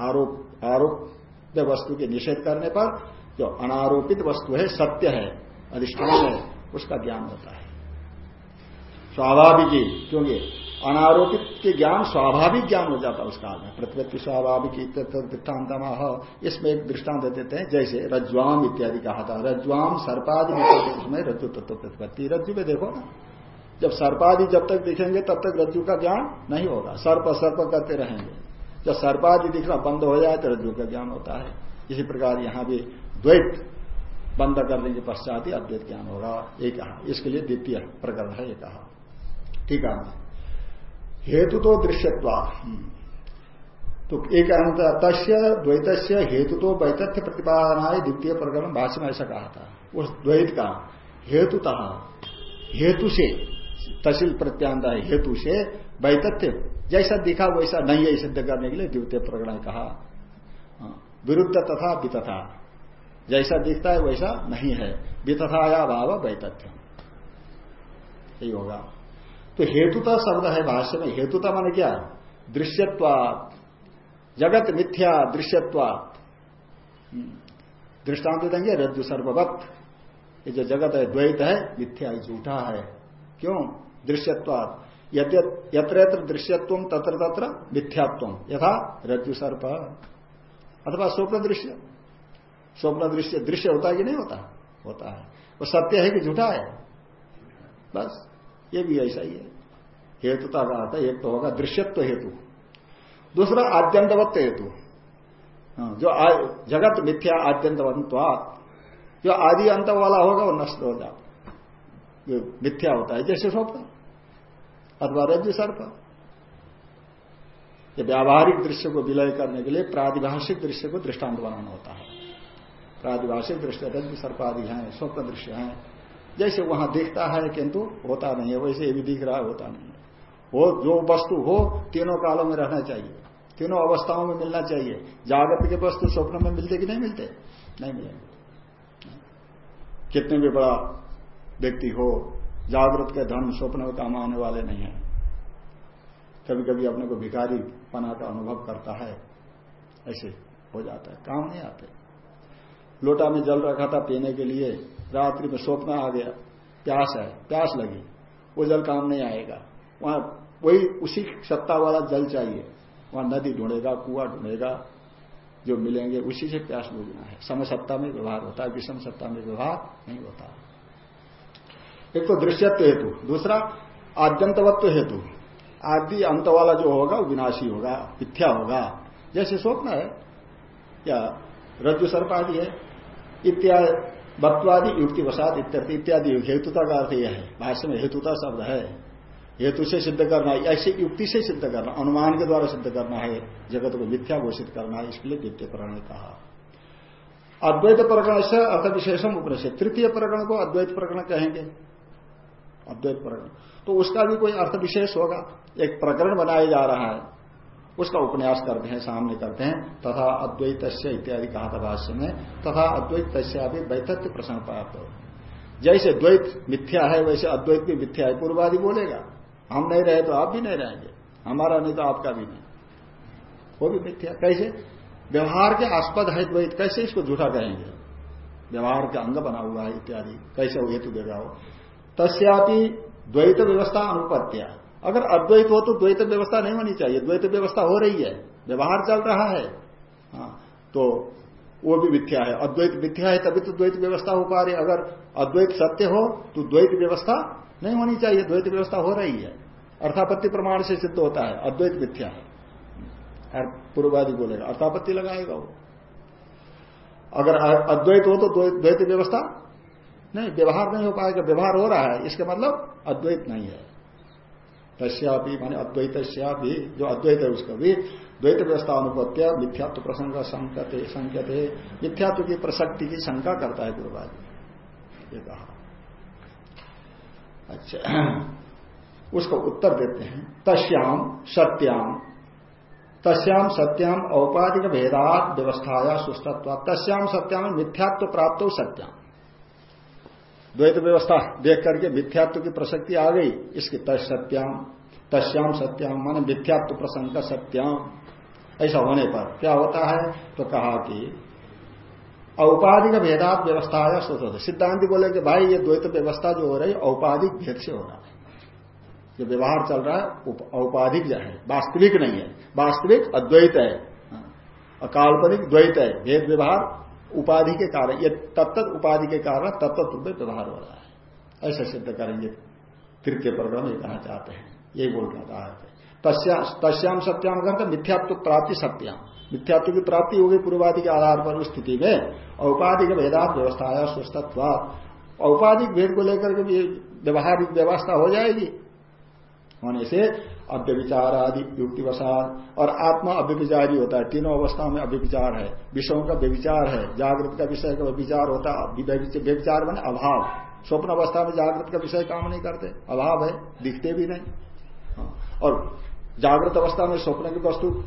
आरोप आरोप वस्तु के निषेध करने पर, जो अनारोपित वस्तु है, सत्य है, अधिष्ठान है, उसका ज्ञान होता है। स्वाभाविक ही, क्योंकि अनारोपित के ज्ञान स्वाभाविक ज्ञान हो जाता है उस काल में प्रतिपत्ति स्वाभाविक दृष्टान्तमाह। इसमें एक दृष्टांत देते हैं, जैसे रज्वाम इत्यादि कहा था। रज्वाम सर्पादि उसमें रज्जु तत्व प्रतिपत्ति रज्जु में देखो ना, जब सर्पादि जब तक दिखेंगे, तब तक रज्जु का ज्ञान नहीं होगा। सर्प सर्प करते रहेंगे। जब सर्पादि दिखना बंद हो जाए तो रज्जु का ज्ञान होता है। इसी प्रकार यहाँ भी द्वैत बंद करने के पश्चात ही अद्वैत ज्ञान होगा। ये कहा। इसके लिए द्वितीय प्रकरण है, ये कहा। ठीक है। हेतु तो दृश्यत्वा। तो एक तस्य द्वैत हेतु तो वैतथ्य प्रतिपादना द्वितीय प्रकरण भाष्य में ऐसा कहा था। उस द्वैत का हेतुतः हेतु से तहसील प्रत्यांत हेतु से वैतथ्य। जैसा दिखा वैसा नहीं है सिद्ध करने के लिए द्वितीय प्रकरण कहा। हाँ, विरुद्ध तथा वितथा। जैसा दिखता है वैसा नहीं है। वितथाया भाव वैतथ्य। यही होगा। तो हेतुता शब्द है भाष्य में। हेतुता माने क्या? दृश्यत्वात जगत मिथ्या दृश्यत्वात हम्म, दृष्टांत देंगे रज्जु सर्ववत। ये जो जगत है द्वैत है मिथ्या झूठा है। क्यों? दृश्यत्वाद यत्र यत्र दृश्यत्व तत्र तत्र मिथ्यात्व। यथा रज्जु सर्प। अथवा स्वप्न दृश्य। स्वप्न दृश्य दृश्य होता है कि नहीं होता? होता है। वो सत्य है कि झूठा है? बस। ये भी ऐसा ही है। हेतुता का अर्थ एक तो होगा दृश्यत्व हेतु। दूसरा आद्यंतवत्व हेतु। हाँ, जो जगत मिथ्या आद्यंतवत्वात जो आदि अंत वाला होगा वो नष्ट हो जाता मिथ्या होता है जैसे स्वप्न अथवा रज्जु सर्प। ये व्यावहारिक दृश्य को विलय करने के लिए प्रादिभाषिक दृश्य को दृष्टांत बनाना होता है। प्रादिभाषिक दृश्य रज्जु सर्प आदि है स्वप्न दृश्य है जैसे वहाँ दिखता है, किंतु होता नहीं है, वैसे ये भी दिख रहा है, होता नहीं है। वो जो वस्तु हो, तीनों कालों में रहना चाहिए। तीनों अवस्थाओं में मिलना चाहिए। जागृत के वस्तु स्वप्न में मिलते कि नहीं मिलते? नहीं मिलेंगे। कितने भी बड़ा व्यक्ति हो, जागृत के धन स्वप्न में काम आने वाले नहीं है। कभी कभी अपने को भिखारी पना का अनुभव करता है, ऐसे हो जाता है, काम नहीं आते। लोटा में जल रखा था पीने के लिए रात्रि में स्वप्न आ गया। प्यास है, प्यास लगी। वो जल काम नहीं आएगा। वहाँ वही उसी सत्ता वाला जल चाहिए। वहाँ नदी ढूंढेगा, कुआ ढूंढेगा, जो मिलेंगे, उसी से प्यास बुझना है। समय सत्ता में व्यवहार होता है, विषम सत्ता में व्यवहार नहीं होता। एक तो दृश्यत्व हेतु, दूसरा आद्यंतवत्व हेतु। आदि अंत वाला जो होगा, वो विनाशी होगा, मिथ्या होगा। जैसे स्वप्न है, या रज्जु सर्प आदि है, इत्यादि। वत्वादि युक्ति वसाद इत्यादि हेतुता का अर्थ यह है भाष्य में हेतुता शब्द है। हेतु से सिद्ध करना, ऐसी युक्ति से सिद्ध करना अनुमान के द्वारा सिद्ध करना है। जगत को मिथ्या घोषित करना है, इसके लिए द्वितीय प्रकरण कहा। अद्वैत प्रकरण से अर्थ विशेषम उपनिषद। तृतीय प्रकरण को अद्वैत प्रकरण कहेंगे। अद्वैत प्रकरण। तो उसका भी कोई अर्थ विशेष होगा। एक प्रकरण बनाया जा रहा है। उसका उपन्यास करते हैं, सामने करते हैं, तथा अद्वैत इत्यादि कहा था भाष्य में, तथा अद्वैत भी वैतत्व प्रसंग प्राप्त हो। जैसे द्वैत मिथ्या है, वैसे अद्वैत भी मिथ्या है, पूर्वादि बोलेगा, हम नहीं रहे तो आप भी नहीं रहेंगे, हमारा नहीं तो आपका भी नहीं। वो भी मिथ्या। कैसे? व्यवहार के आस्पद है द्वैत, कैसे इसको झूठा कहेंगे? व्यवहार का अंग बना हुआ है इत्यादि, कैसे वो हेतु देगा हो? तस्यापि द्वैत व्यवस्था अनुपत्या। अगर अद्वैत हो तो द्वैत व्यवस्था नहीं होनी चाहिए। द्वैत व्यवस्था हो रही है व्यवहार चल रहा है। हाँ, तो वो भी मिथ्या है। अद्वैत मिथ्या है तभी तो द्वैत व्यवस्था हो पा रही अगर अद्वैत सत्य हो तो द्वैत व्यवस्था नहीं होनी चाहिए। द्वैत व्यवस्था हो रही है। अर्थापत्ति प्रमाण से सिद्ध होता है। अद्वैत मिथ्या है। पूर्ववादी बोलेगा अर्थापत्ति लगाएगा वो। अगर अद्वैत हो तो द्वैत व्यवस्था नहीं व्यवहार नहीं हो पाएगा। व्यवहार हो रहा है। इसका मतलब अद्वैत नहीं है। तस्यापि माने अद्वैत भी जो अद्वैत है उसका भी द्वैत व्यवस्था अनुपत्या मिथ्यात्व प्रसंग संकते संकते, मिथ्यात्व की प्रसक्ति की शंका करता है गुरुवाद ये कहा। अच्छा उसको उत्तर देते हैं। तस्याम सत्याम तस्याम सत्याम औपाधिक भेदात व्यवस्थाया सुस्तत्व तस्याम सत्याम मिथ्यात्व प्राप्त हो सत्याम द्वैत व्यवस्था देख करके मिथ्यात्व की प्रसक्ति आ गई, इसकी तस्याम तस्याम सत्याम, मान मिथ्यात्व प्रसंग का सत्याम, ऐसा होने पर क्या होता है? तो कहा कि औपाधिक भेदात व्यवस्था या स्वतंत्र सिद्धांति बोले कि भाई ये द्वैत व्यवस्था जो हो रही औपाधिक भेद से हो रहा है जो व्यवहार चल रहा है औपाधिक है, वास्तविक नहीं है। वास्तविक अद्वैत है। अकाल्पनिक द्वैत है। भेद व्यवहार उपाधि के कारण, ये तत्त उपाधि के कारण तत्त में व्यवहार हो रहा है। ऐसा सिद्ध करेंगे। तृतीय प्रकरण में कहना चाहते हैं। यही बोलना चाहते तस्याम सत्याम करते मिथ्यात्व प्राप्ति सत्याम मिथ्यात्व की प्राप्ति होगी पूर्वादि के आधार पर उस स्थिति में। औपाधिक भेदात व्यवस्था है सुस्तत्व औपाधिक भेद को लेकर के व्यवहारिक व्यवस्था हो जाएगी। होने से अव्यविचार आदि युक्ति वसाद और आत्मा अव्यविचारी होता है। तीनों अवस्थाओं में अव्यविचार है। विषयों का व्यविचार है। जागृत का विषय का विचार होता है। व्यविचार बने अभाव। स्वप्न अवस्था में जागृत का विषय काम नहीं करते। अभाव है। दिखते भी नहीं। हाँ। और जागृत अवस्था में स्वप्न की वस्तु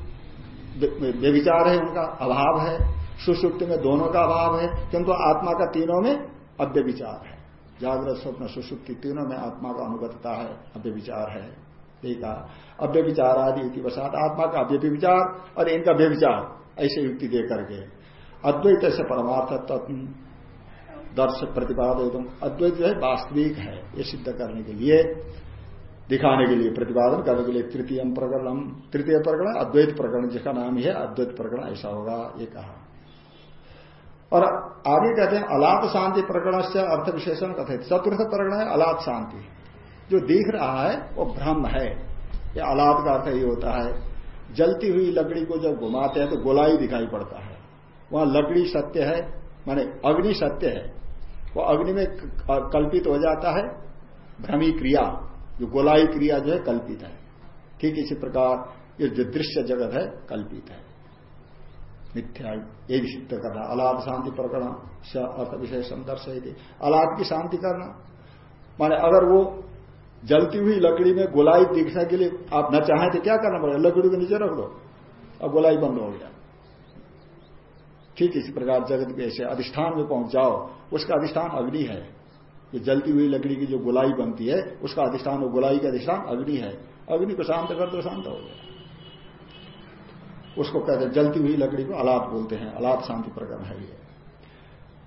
व्यविचार है, उनका अभाव है। सुसुप्ति में दोनों का अभाव है। किंतु आत्मा का तीनों में अव्यविचार है। जागृत, स्वप्न, सुसुप्ति तीनों में आत्मा का अनुगतता है। अव्यविचार है। ठीक है अव्य विचार आदि युक्ति वसात, आत्मा का अव्य विचार और इनका व्यविचार ऐसे युक्ति दे करके। अद्वैत से परमार्थ तत्व दर्श प्रतिपादन अद्वैत जो है, वास्तविक है, ये सिद्ध करने के लिए, दिखाने के लिए, प्रतिपादन करने के लिए तृतीय प्रकरण। तृतीय प्रकरण, अद्वैत प्रकरण, जिसका नाम ही अद्वैत प्रकरण, ऐसा होगा, ये कहा। और आगे कहते हैं, अलात शांति प्रकरण से अर्थ विशेषण कथित चतुर्थ प्रकरण है, अलात शांति। जो दिख रहा है, वो भ्रम है। ये अलाद का अर्थ ये होता है। जलती हुई लकड़ी को जब घुमाते हैं तो गोलाई दिखाई पड़ता है। वहाँ लकड़ी सत्य है, माने अग्नि सत्य है। वो अग्नि में कल्पित हो जाता है, भ्रमी क्रिया। जो गोलाई क्रिया जो है, कल्पित है। ठीक इसी प्रकार, ये जो दृश्य जगत है, कल्पित है। मिथ्या, ये भी सिद्ध करना। अलाद शांति प्रकरण अर्थ विषय संदर्श अलाद की शांति करना। माने अगर वो जलती हुई लकड़ी में गोलाई दिखने के लिए आप न चाहें तो क्या करना पड़ेगा? लकड़ी को नीचे रख दो अब गोलाई बंद हो गया। ठीक इसी प्रकार जगत के ऐसे अधिष्ठान में पहुँच जाओ उसका अधिष्ठान अग्नि है। ये जलती हुई लकड़ी की जो गुलाई बनती है, उसका अधिष्ठान वो गुलाई का अधिष्ठान अग्नि है। अग्नि को शांत कर दो, शांत हो गया। उसको कहते हैं जलती हुई लकड़ी को अलाप बोलते हैं। अलाप शांति प्रकरण है ये।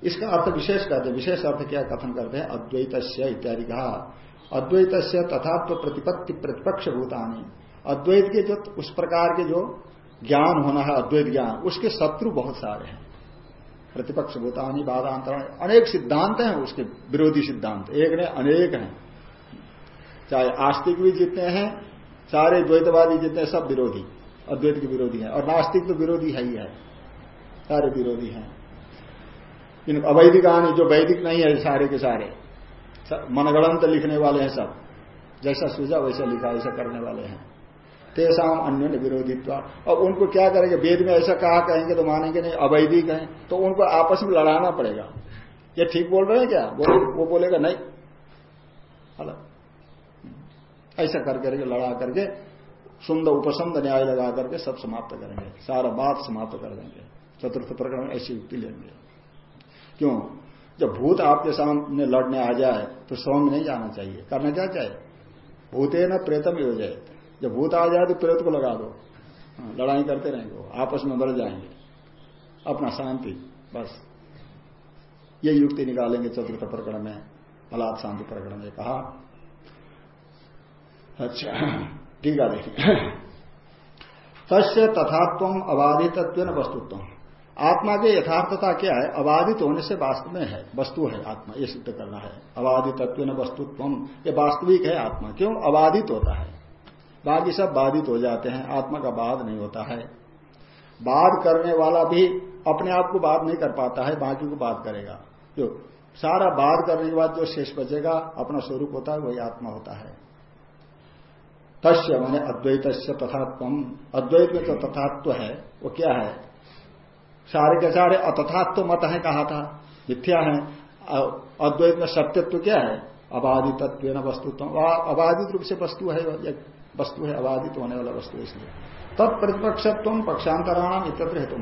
इसका अर्थ विशेष कहते हैं। विशेष अर्थ क्या कथन करते हैं? अद्वैत इत्यादि कहा। अद्वैत से तथात्व प्रतिपत्ति प्रतिपक्ष भूतानी अद्वैत के जो, उस प्रकार के जो ज्ञान होना है, अद्वैत ज्ञान, उसके शत्रु बहुत सारे हैं। प्रतिपक्ष भूतानी बाधांतरण, अनेक सिद्धांत हैं, उसके विरोधी सिद्धांत। एक ने अनेक हैं। चाहे आस्तिक भी जितने हैं सारे द्वैतवादी जितने सब विरोधी। अद्वैत के विरोधी हैं। और नास्तिक तो विरोधी है ही है। सारे विरोधी हैं। इन अवैधिक आने जो वैदिक नहीं है, सारे के सारे। मनगणंत लिखने वाले हैं सब। जैसा सूझा वैसा लिखा ऐसा करने वाले हैं। तेसाम अन्य विरोधित्व। अब उनको क्या करेंगे? वेद में ऐसा कहा कहेंगे तो मानेंगे नहीं। अवैधिक है। तो उनको आपस में लड़ाना पड़ेगा। ये ठीक बोल रहे हैं क्या? वो, वो बोलेगा नहीं। अलग ऐसा कर करके लड़ा करके सुंदर उपसंद न्याय लगा करके सब समाप्त करेंगे। सारा बात समाप्त कर देंगे। चतुर्थ प्रकरण ऐसी युक्ति लेंगे। क्यों? जब भूत आपके सामने लड़ने आ जाए तो स्वयं नहीं जाना चाहिए। करना क्या चाहिए? भूते न प्रेतम हो जाए जब भूत आ जाए तो प्रेत को लगा दो। हाँ, लड़ाई करते रहेंगे आपस में मर जाएँगे। अपना शांति बस। ये युक्ति निकालेंगे चतुर्थ प्रकरण में अलाप शांति प्रकरण में कहा। अच्छा ठीक है। देखिए तस्य तथात्व अबाधितत्व वस्तुत्व। आत्मा की यथार्थता क्या है? अबाधित होने से वास्तव में है। वस्तु है आत्मा, ये सिद्ध करना है। अबाधितत्व न वस्तुत्व ये वास्तविक है आत्मा। क्यों? अबाधित होता है। बाकी सब बाधित हो जाते हैं, आत्मा का बाध नहीं होता है। बाध करने वाला भी अपने आप को बाध नहीं कर पाता है, बाकी को बाध करेगा। जो सारा बाध करने के बाद जो शेष बचेगा, अपना स्वरूप होता है, वही आत्मा होता है। तस्य मैंने अद्वैत तथात्व अद्वैत में जो तथात्व है, वो क्या है? सारे के सारे अतथात्व तो मत है कहा था। मिथ्या है। अद्वैत में सत्यत्व क्या है? अबाधितत्व वस्तुत्व अबाधित रूप से वस्तु है वस्तु है, अबाधित होने वाला वस्तु इसलिए। तत्प्रतिपक्षत्व पक्षांतराणाम इतर हेतु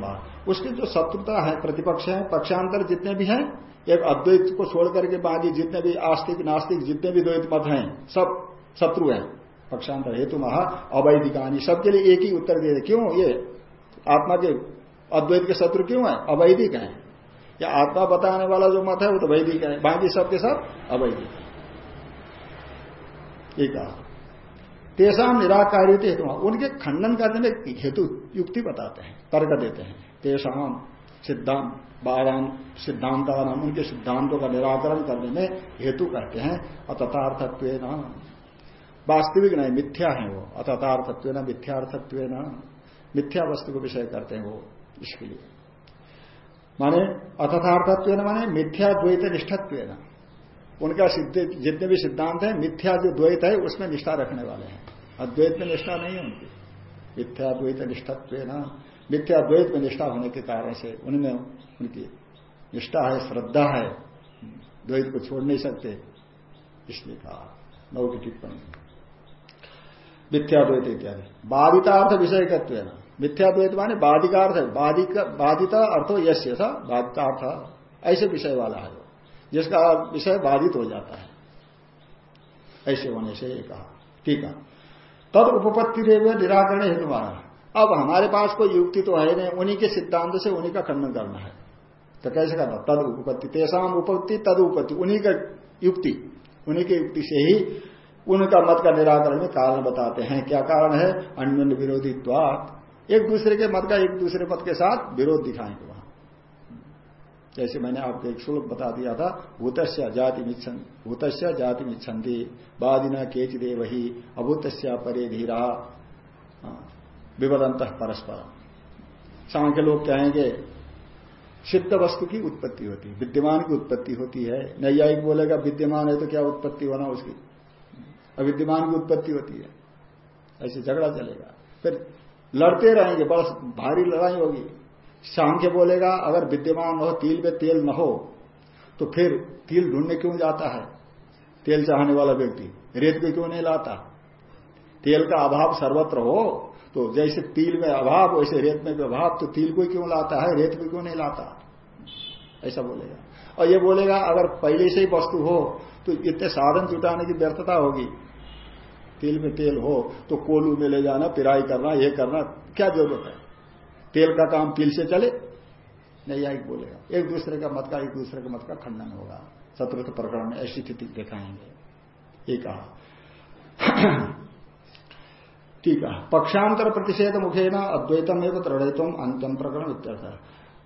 उसकी जो शत्रुता है, प्रतिपक्ष है, पक्षांतर जितने भी हैं, एक अद्वैत को छोड़ करके बाकी जितने भी आस्तिक, नास्तिक, जितने भी द्वैत मत हैं, सब शत्रु हैं। पक्षांतर हेतु महा अवैधिकानी। सबके लिए एक ही उत्तर दे क्यों? ये आत्मा के अद्वैत के शत्रु क्यों है? अवैधिक है। या आत्मा बताने वाला जो मत है, वो तो वैदिक है। बाकी सबके सब अवैधिक एक तेसाम निराकारित हेतु। उनके खंडन करने में हेतु युक्ति बताते हैं, तर्क देते हैं। तेसाम सिद्धांत बाराम सिद्धांतान, उनके सिद्धांतों का निराकरण करने में हेतु कहते हैं। अतथार्थत्व वास्तविक नहीं, मिथ्या है वो। अतथार्थत्व मिथ्यार्थत्व मिथ्या वस्तु को विषय करते हैं वो। इसके लिए। माने अतथार्थत्व न माने मिथ्या द्वैत निष्ठत्व न उनका जितने भी सिद्धांत है, मिथ्या जो द्वैत है, उसमें निष्ठा रखने वाले हैं। अद्वैत में निष्ठा नहीं है उनकी। मिथ्या द्वैत निष्ठत्व न मिथ्या द्वैत में निष्ठा होने के कारण से उनमें उनकी निष्ठा है, श्रद्धा है। द्वैत को छोड़ नहीं सकते। इसलिए कहा नौ की टिप्पणी। मिथ्याद्वैत इत्यादि। बाधितार्थ विषयकत्व है मिथ्याद्वैत माने बाधिकार्थ है। बाधिता अर्थो यश था बाधितार्थ ऐसे विषय वाला है जिसका विषय बाधित हो जाता है। ऐसे होने से ये कहा। ठीक है। तद उपपत्ति रेव निराकरण हेतु माना अब हमारे पास कोई युक्ति तो है नहीं, उन्हीं के सिद्धांत से उन्हीं का खंडन करना है। तो कैसे करना? तद उपपत्ति तेसाम उपपत्ति, तद उपपत्ति, उन्हीं का युक्ति। उन्हीं की युक्ति से ही उनका मत का निराकरण में कारण बताते हैं। क्या कारण है? अन्य विरोधित्वात एक दूसरे के मत का एक दूसरे मत के साथ विरोध दिखाएँगे वहाँ। जैसे मैंने आपको एक श्लोक बता दिया था भूतस्य जाति भूतस्य जाति मिच्छन्ति बादिना केचिदेव ही अभूतस्य परे धीरा। हाँ, विवदंत परस्पर सांख्य लोग कहेंगे सिद्ध वस्तु की उत्पत्ति होती है विद्यमान की उत्पत्ति होती है। नैयायिक बोलेगा विद्यमान है तो क्या उत्पत्ति होना उसकी? अविद्यमान की उत्पत्ति होती है। ऐसे झगड़ा चलेगा। फिर लड़ते रहेंगे, बस भारी लड़ाई होगी। सांख्य बोलेगा, अगर विद्यमान हो, तिल में तेल न हो तो फिर तिल ढूँढने क्यों जाता है? तेल चाहने वाला व्यक्ति, रेत को क्यों नहीं लाता? तेल का अभाव सर्वत्र हो तो जैसे तिल में अभाव, वैसे रेत में अभाव तो तिल को क्यों लाता है? रेत को क्यों नहीं लाता? ऐसा बोलेगा। और ये बोलेगा, अगर पहले से ही वस्तु हो तो इतने साधन जुटाने की व्यर्थता होगी। तिल में तेल हो तो कोलू में ले जाना, पिराई करना, ये करना, क्या ज़रूरत है? तेल का काम तिल से चले नहीं आई बोलेगा। एक दूसरे का मत का, एक दूसरे के मत का खंडन होगा। चतुर्थ प्रकरण में ऐसी स्थिति दिखाएँगे। एक कहा। ठीक है पक्षांतर प्रतिषेध मुखे न अद्वैतम एवं तृणयतम अंतम प्रकरण इत्यर्थ।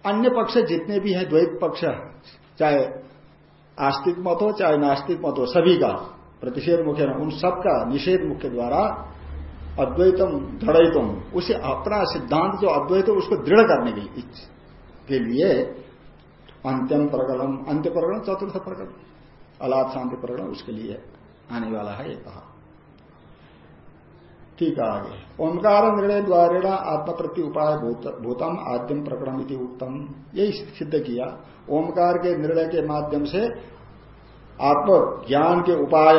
अन्य पक्ष जितने भी हैं, द्वैत पक्ष, चाहे आस्तिक मत हो, चाहे नास्तिक मत हो, सभी का प्रतिषेध मुख्य उन सबका निषेध मुख्य द्वारा अद्वैतम दृढ़तम, उसे अपना सिद्धांत जो अद्वैत है, उसको दृढ़ करने के के लिए अंत्यम प्रकरण अंत्य प्रकरण, चतुर्थ प्रकरण, अलाप शांति प्रकरण उसके लिए आने वाला है, ये कहा। ठीक है आगे। ओंकार निर्णय द्वारा आत्म प्रति उपाय भूतम आद्यम प्रकरण उत्तम यही सिद्ध किया। ओंकार के निर्णय के माध्यम से आत्म ज्ञान के उपाय।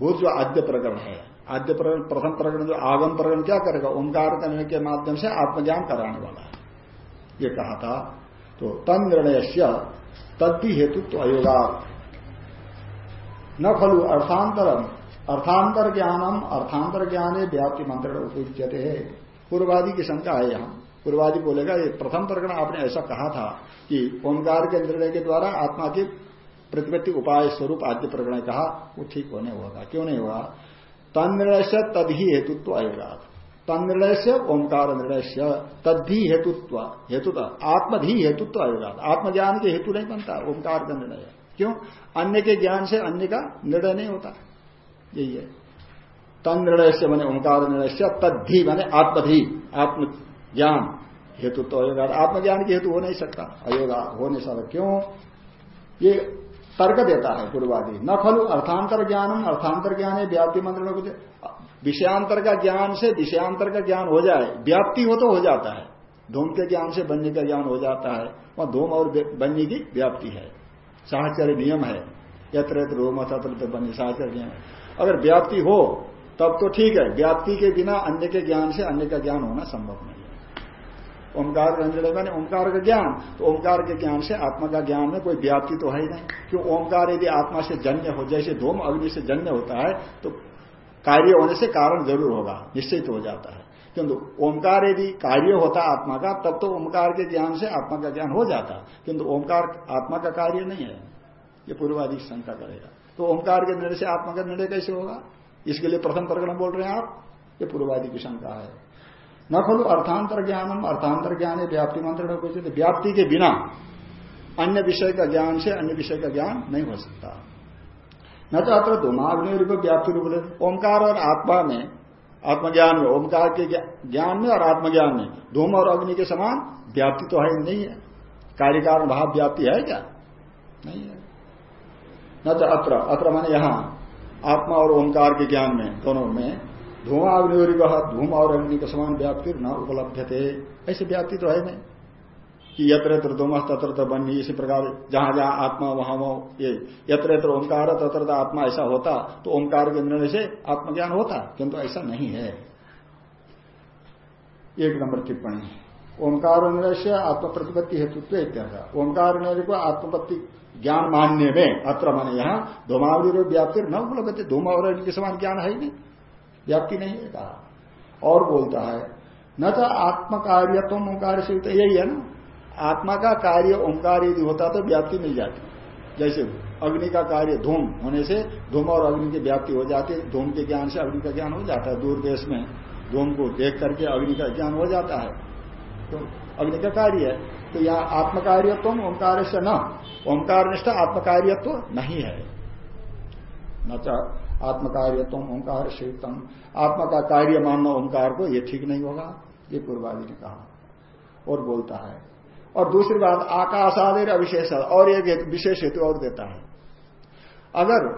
भूत जो आद्य प्रकरण है, आद्य प्रकरण, प्रथम प्रकरण जो आगम प्रकरण क्या करेगा? ओंकार करने के माध्यम से आत्मज्ञान कराने वाला है। ये कहा था। तो तन निर्णय से तद्दि हेतु तो अयोगा। न खलु अर्थांतरम। अर्थांतर ज्ञानम, अर्थांतर ज्ञान व्याप्ति मंत्र उपयुक्त है पूर्वादि की शंका है यहाँ। पूर्वादि बोलेगा, ये प्रथम प्रकरण आपने ऐसा कहा था कि ओंकार के निर्णय के द्वारा आत्मा की प्रतिपत्ति उपाय स्वरूप आद्य प्रकरण कहा, वो ठीक होने होगा क्यों नहीं होगा तन निर्णय से तद ही हेतुत्व आएगा तन निर्णय से ओंकार निर्णय से तद्धि हेतुत्व। हेतुता, आत्मधि हेतुत्व आएगा आत्मज्ञान के हेतु नहीं बनता, ओंकार का निर्णय। क्यों? अन्य के ज्ञान से अन्य का निर्णय नहीं होता। यही है। तन निर्णय से मैंने ओंकार निर्णय से तद्धि मैंने आत्मधि, आत्मज्ञान हेतु तो अयोगा आत्मज्ञान की हेतु हो नहीं सकता। अयोगा हो नहीं सकता। क्यों? ये तर्क देता है पूर्वादि न खलु अर्थांतर ज्ञानम, अर्थांतर ज्ञान है व्याप्ति मंत्र में कुछ विषयांतर का ज्ञान से विषयांतर का ज्ञान हो जाए, व्याप्ति हो तो हो जाता है। धूम के ज्ञान से बनने का ज्ञान हो जाता है, वहाँ धूम और बनने की व्याप्ति है। साहचर्य नियम है। यत्र रोम तत्र बनी साहचर्य नियम अगर व्याप्ति हो, तब तो ठीक है। व्याप्ति के बिना अन्य के ज्ञान से अन्य का ज्ञान होना संभव नहीं। ओंकार रंजन मैंने ओंकार का ज्ञान। तो ओंकार के ज्ञान से आत्मा का ज्ञान में कोई व्याप्ति तो है ही नहीं। क्यों ओंकार यदि आत्मा से जन्य हो, जैसे धूम अग्नि से जन्य होता है तो कार्य होने से कारण ज़रूर होगा, निश्चित हो जाता है। किंतु ओंकार यदि कार्य होता आत्मा का, तब तो ओंकार के ज्ञान से आत्मा का ज्ञान हो जाता। किंतु ओंकार आत्मा का कार्य नहीं है। ये पूर्वाधिक शंका करेगा। तो ओंकार के निर्णय से आत्मा का निर्णय कैसे होगा? इसके लिए प्रथम प्रकरण बोल रहे हैं आप। ये पूर्वादि की शंका है। न खलु अर्थांतर ज्ञानम अर्थांतर ज्ञान है व्याप्ति मंत्र व्याप्ति के बिना अन्य विषय का ज्ञान से अन्य विषय का ज्ञान नहीं हो सकता। न तो अत्र धूमाग्नि रूप व्याप्ति रूप ओंकार और आत्मा में, आत्मज्ञान में, ओंकार के ज्ञान में और आत्मज्ञान में धूम और अग्नि के समान व्याप्ति तो है नहीं है। कार्य कारण भाव व्याप्ति है क्या? नहीं है। न तो अत्र अत्र माने यहाँ, आत्मा और ओंकार के ज्ञान में, दोनों में धूमाग्नि धूम और अग्नि के समान व्याप्ति न उपलब्ध थे ऐसी व्याप्ति तो है नहीं कि यत्र यत्र धूम तत्र बनी इसी प्रकार जहाँ जहाँ आत्मा, वहाँ वहाँ ये यत्र यत्र ओंकार तत्र आत्मा ऐसा होता तो ओंकार के निर्णय से आत्मज्ञान होता, किंतु ऐसा नहीं है। एक नंबर टिप्पणी। ओंकार निर्णय से आत्म प्रतिपत्ति हेतुत्व इत्यादि ओंकार निर्णय को आत्मपत्ति ज्ञान मान्य में अत्र माने यहाँ धूमावली व्याप्ति न उपलब्ध धूम और के समान ज्ञान ही नहीं। व्याप्ति नहीं है कहा। और बोलता है, न तो आत्म कार्य तो ओंकार से तो यही है ना? आत्मा का कार्य ओंकार यदि होता तो व्याप्ति मिल जाती। जैसे अग्नि का कार्य धूम होने से धूम और अग्नि की व्याप्ति हो जाती है धूम के ज्ञान से अग्नि का ज्ञान हो जाता है। दूर देश में धूम को देख करके अग्नि का ज्ञान हो जाता है। तो अग्नि का कार्य है। तो यहाँ आत्म कार्यत्व ओंकार से न, ओंकार निष्ठा आत्म कार्यत्व नहीं है। न आत्म कार्यत्व ओंकार शिवतम आत्मा का कार्य मानना ओंकार को ये ठीक नहीं होगा, ये पूर्वादि ने कहा। और बोलता है। और दूसरी बात आकाशादेर अविशेष, और एक विशेष हेतु और देता है। अगर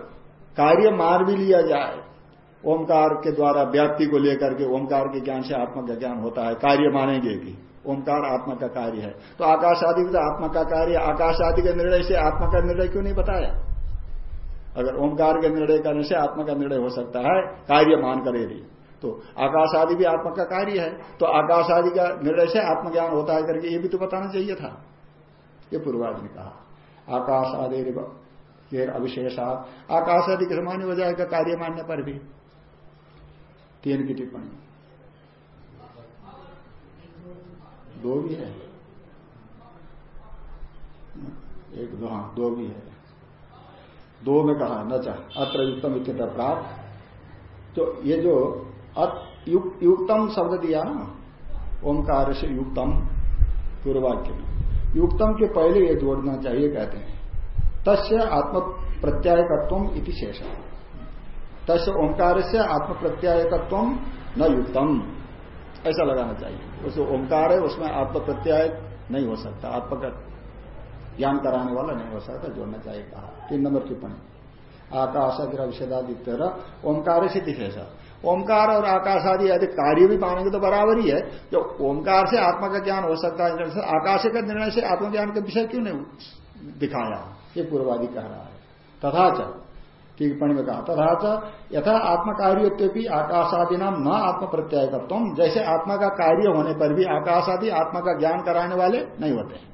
कार्य मान भी लिया जाए, ओंकार के द्वारा व्याप्ति को लेकर के ओंकार के ज्ञान से आत्मा का ज्ञान होता है, कार्य मानेंगे भी। ओंकार आत्मा का कार्य है। तो आकाश आदि तो आत्मा का कार्य आकाश आदि के निर्णय से आत्मा का निर्णय क्यों नहीं बताया? अगर ओंकार के निर्णय करने से आत्मा का निर्णय हो सकता है, कार्य मान कर यदि। तो आकाश आदि भी आत्मा का कार्य है। तो आकाश आदि का निर्णय से आत्मज्ञान होता है करके ये भी तो बताना चाहिए था। ये पूर्वाज ने कहा। आकाश आदि ये अविशेषा। आकाश आदि के समान हो जाएगा कार्य मानने पर भी। तीन की टिप्पणी। दो भी है। एक दो हाँ दो भी है। दो में कहा न चाह अत्र युक्तम इत्यता प्राप्त। तो ये जो युक, युक्तम शब्द दिया ना ओंकार से युक्तम पूर्वाक्य में। युक्तम के पहले ये जोड़ना चाहिए कहते हैं। तस्य आत्म प्रत्यायकत्व इति शेष तस्य ओंकार से आत्म प्रत्यायकत्व न युक्तम। ऐसा लगाना चाहिए। उस ओंकार है उसमें आत्म प्रत्याय नहीं हो सकता। आत्म ज्ञान कराने वाला नहीं हो सकता जोड़ना चाहिए कहा। तीन नंबर टिप्पणी। आकाश विषेदादित्य ओंकार से दिखे सर। ओंकार और आकाश आदि यदि कार्य भी मानेंगे तो बराबर ही। है जो ओंकार से आत्मा का ज्ञान हो सकता है आकाश का निर्णय से आत्मज्ञान का विषय क्यों नहीं दिखाया? ये पूर्वादि कह रहा है। तथा च टिप्पणी में कहा तथा च यथा आत्म कार्योत्योपि आकाशादि नाम न आत्म प्रत्यय तुम जैसे आत्मा का कार्य होने पर भी आकाश आदि आत्मा का ज्ञान कराने वाले नहीं होते।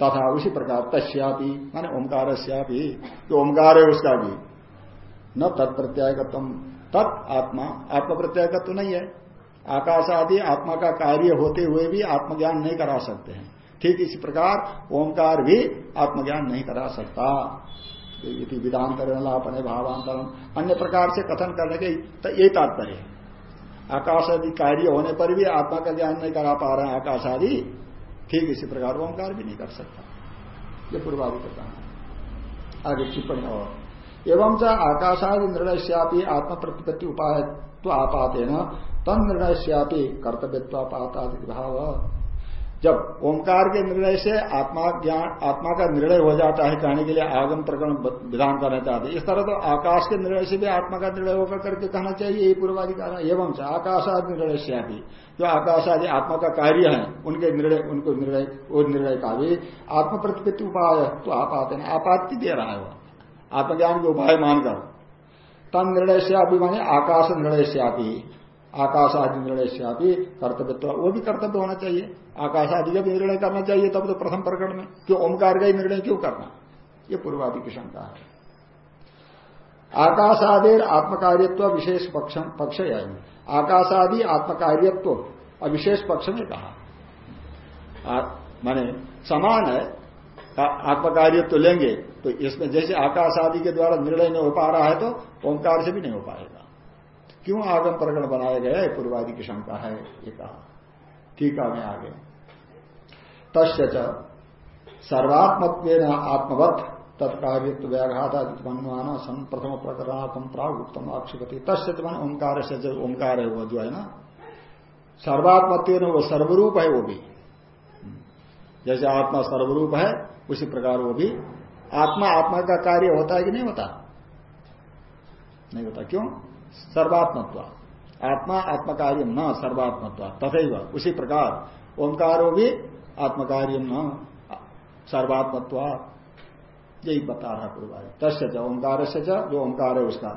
तथा उसी प्रकार तस्यापि, माने ओंकार जो ओंकार है उसका भी। न तत्प्रत्यायकत्व तत् आत्मा आत्म प्रत्यायकत्व नहीं है। आकाश आदि आत्मा का कार्य होते हुए भी आत्मज्ञान नहीं करा सकते हैं। ठीक इसी प्रकार ओंकार भी आत्मज्ञान नहीं करा सकता। यदि विधांतरण लापने भावांतरण अन्य प्रकार से कथन करने के यही तात्पर्य आकाश आदि कार्य होने पर भी आत्मा का ज्ञान नहीं करा पा रहे हैं। आकाश आदि ठीक इसी प्रकार ओंकार भी नहीं कर सकता। ये पूर्वादि का कहना आगे टिप्पणी और। एवं च आकाशाद निर्णय श्यापी आत्म प्रतिपत्ति उपाय तो आपाते न तन निर्णय श्यापी आदि भाव जब ओंकार के निर्णय से आत्मा ज्ञान, आत्मा का निर्णय हो जाता है कहने के लिए आगम प्रकरण विधान करना चाहते इस तरह तो आकाश के निर्णय से भी आत्मा का निर्णय होकर करके कहना चाहिए यही पूर्वाधिक एवं से आकाश आदि निर्णय से भी। जो आकाश आदि आत्मा का कार्य है, उनके निर्णय, उनको निर्णय, वो निर्णय का भी आत्म प्रतिपत्ति उपाय तो आप आते हैं दे रहा है वो। आत्मज्ञान के उपाय मानकर। तन निर्णय से अभी माने आकाश निर्णय से आप आकाश आदि निर्णय से आप कर्तव्य वो भी कर्तव्य होना चाहिए। आकाश आदि का भी निर्णय करना चाहिए, तब तो प्रथम प्रकरण में, क्यों ओंकार का ही निर्णय क्यों करना? ये पूर्वादि की शंका है। आकाश आदि आत्मकार्यत्व विशेष पक्ष है। आकाश आदि आत्मकार्यत्व, अविशेष पक्ष में कहा। माने समान है आत्मकार्यत्व तो लेंगे तो इसमें जैसे आकाश आदि के द्वारा निर्णय नहीं हो पा रहा है तो ओंकार से भी नहीं हो पाएगा। क्यों आगम प्रकरण बनाए गए? पूर्वादि की शंका है, ये कहा। टीका में आगे। तस्य सर्वात्मत्व आत्मवत, तत्कार्यत्व व्याघात मनवाना सन प्रथम प्रकरणात्म प्राग उत्तम आक्षेपति। तस्य मन ओंकार से जो ओंकार है, वो जो है ना सर्वात्मत्व वो सर्वरूप है, वो भी। जैसे आत्मा सर्वरूप है, उसी प्रकार वो भी। आत्मा आत्मा का कार्य होता है कि नहीं होता? नहीं होता। क्यों? सर्वात्मत्व। आत्मा आत्मकार्य न सर्वात्मत्व। तथा उसी प्रकार ओंकारो भी आत्मकार्य न सर्वात्मत्व। यही बता रहा पूर्वाज तस्य च ओंकार से जो ओंकार है उसका।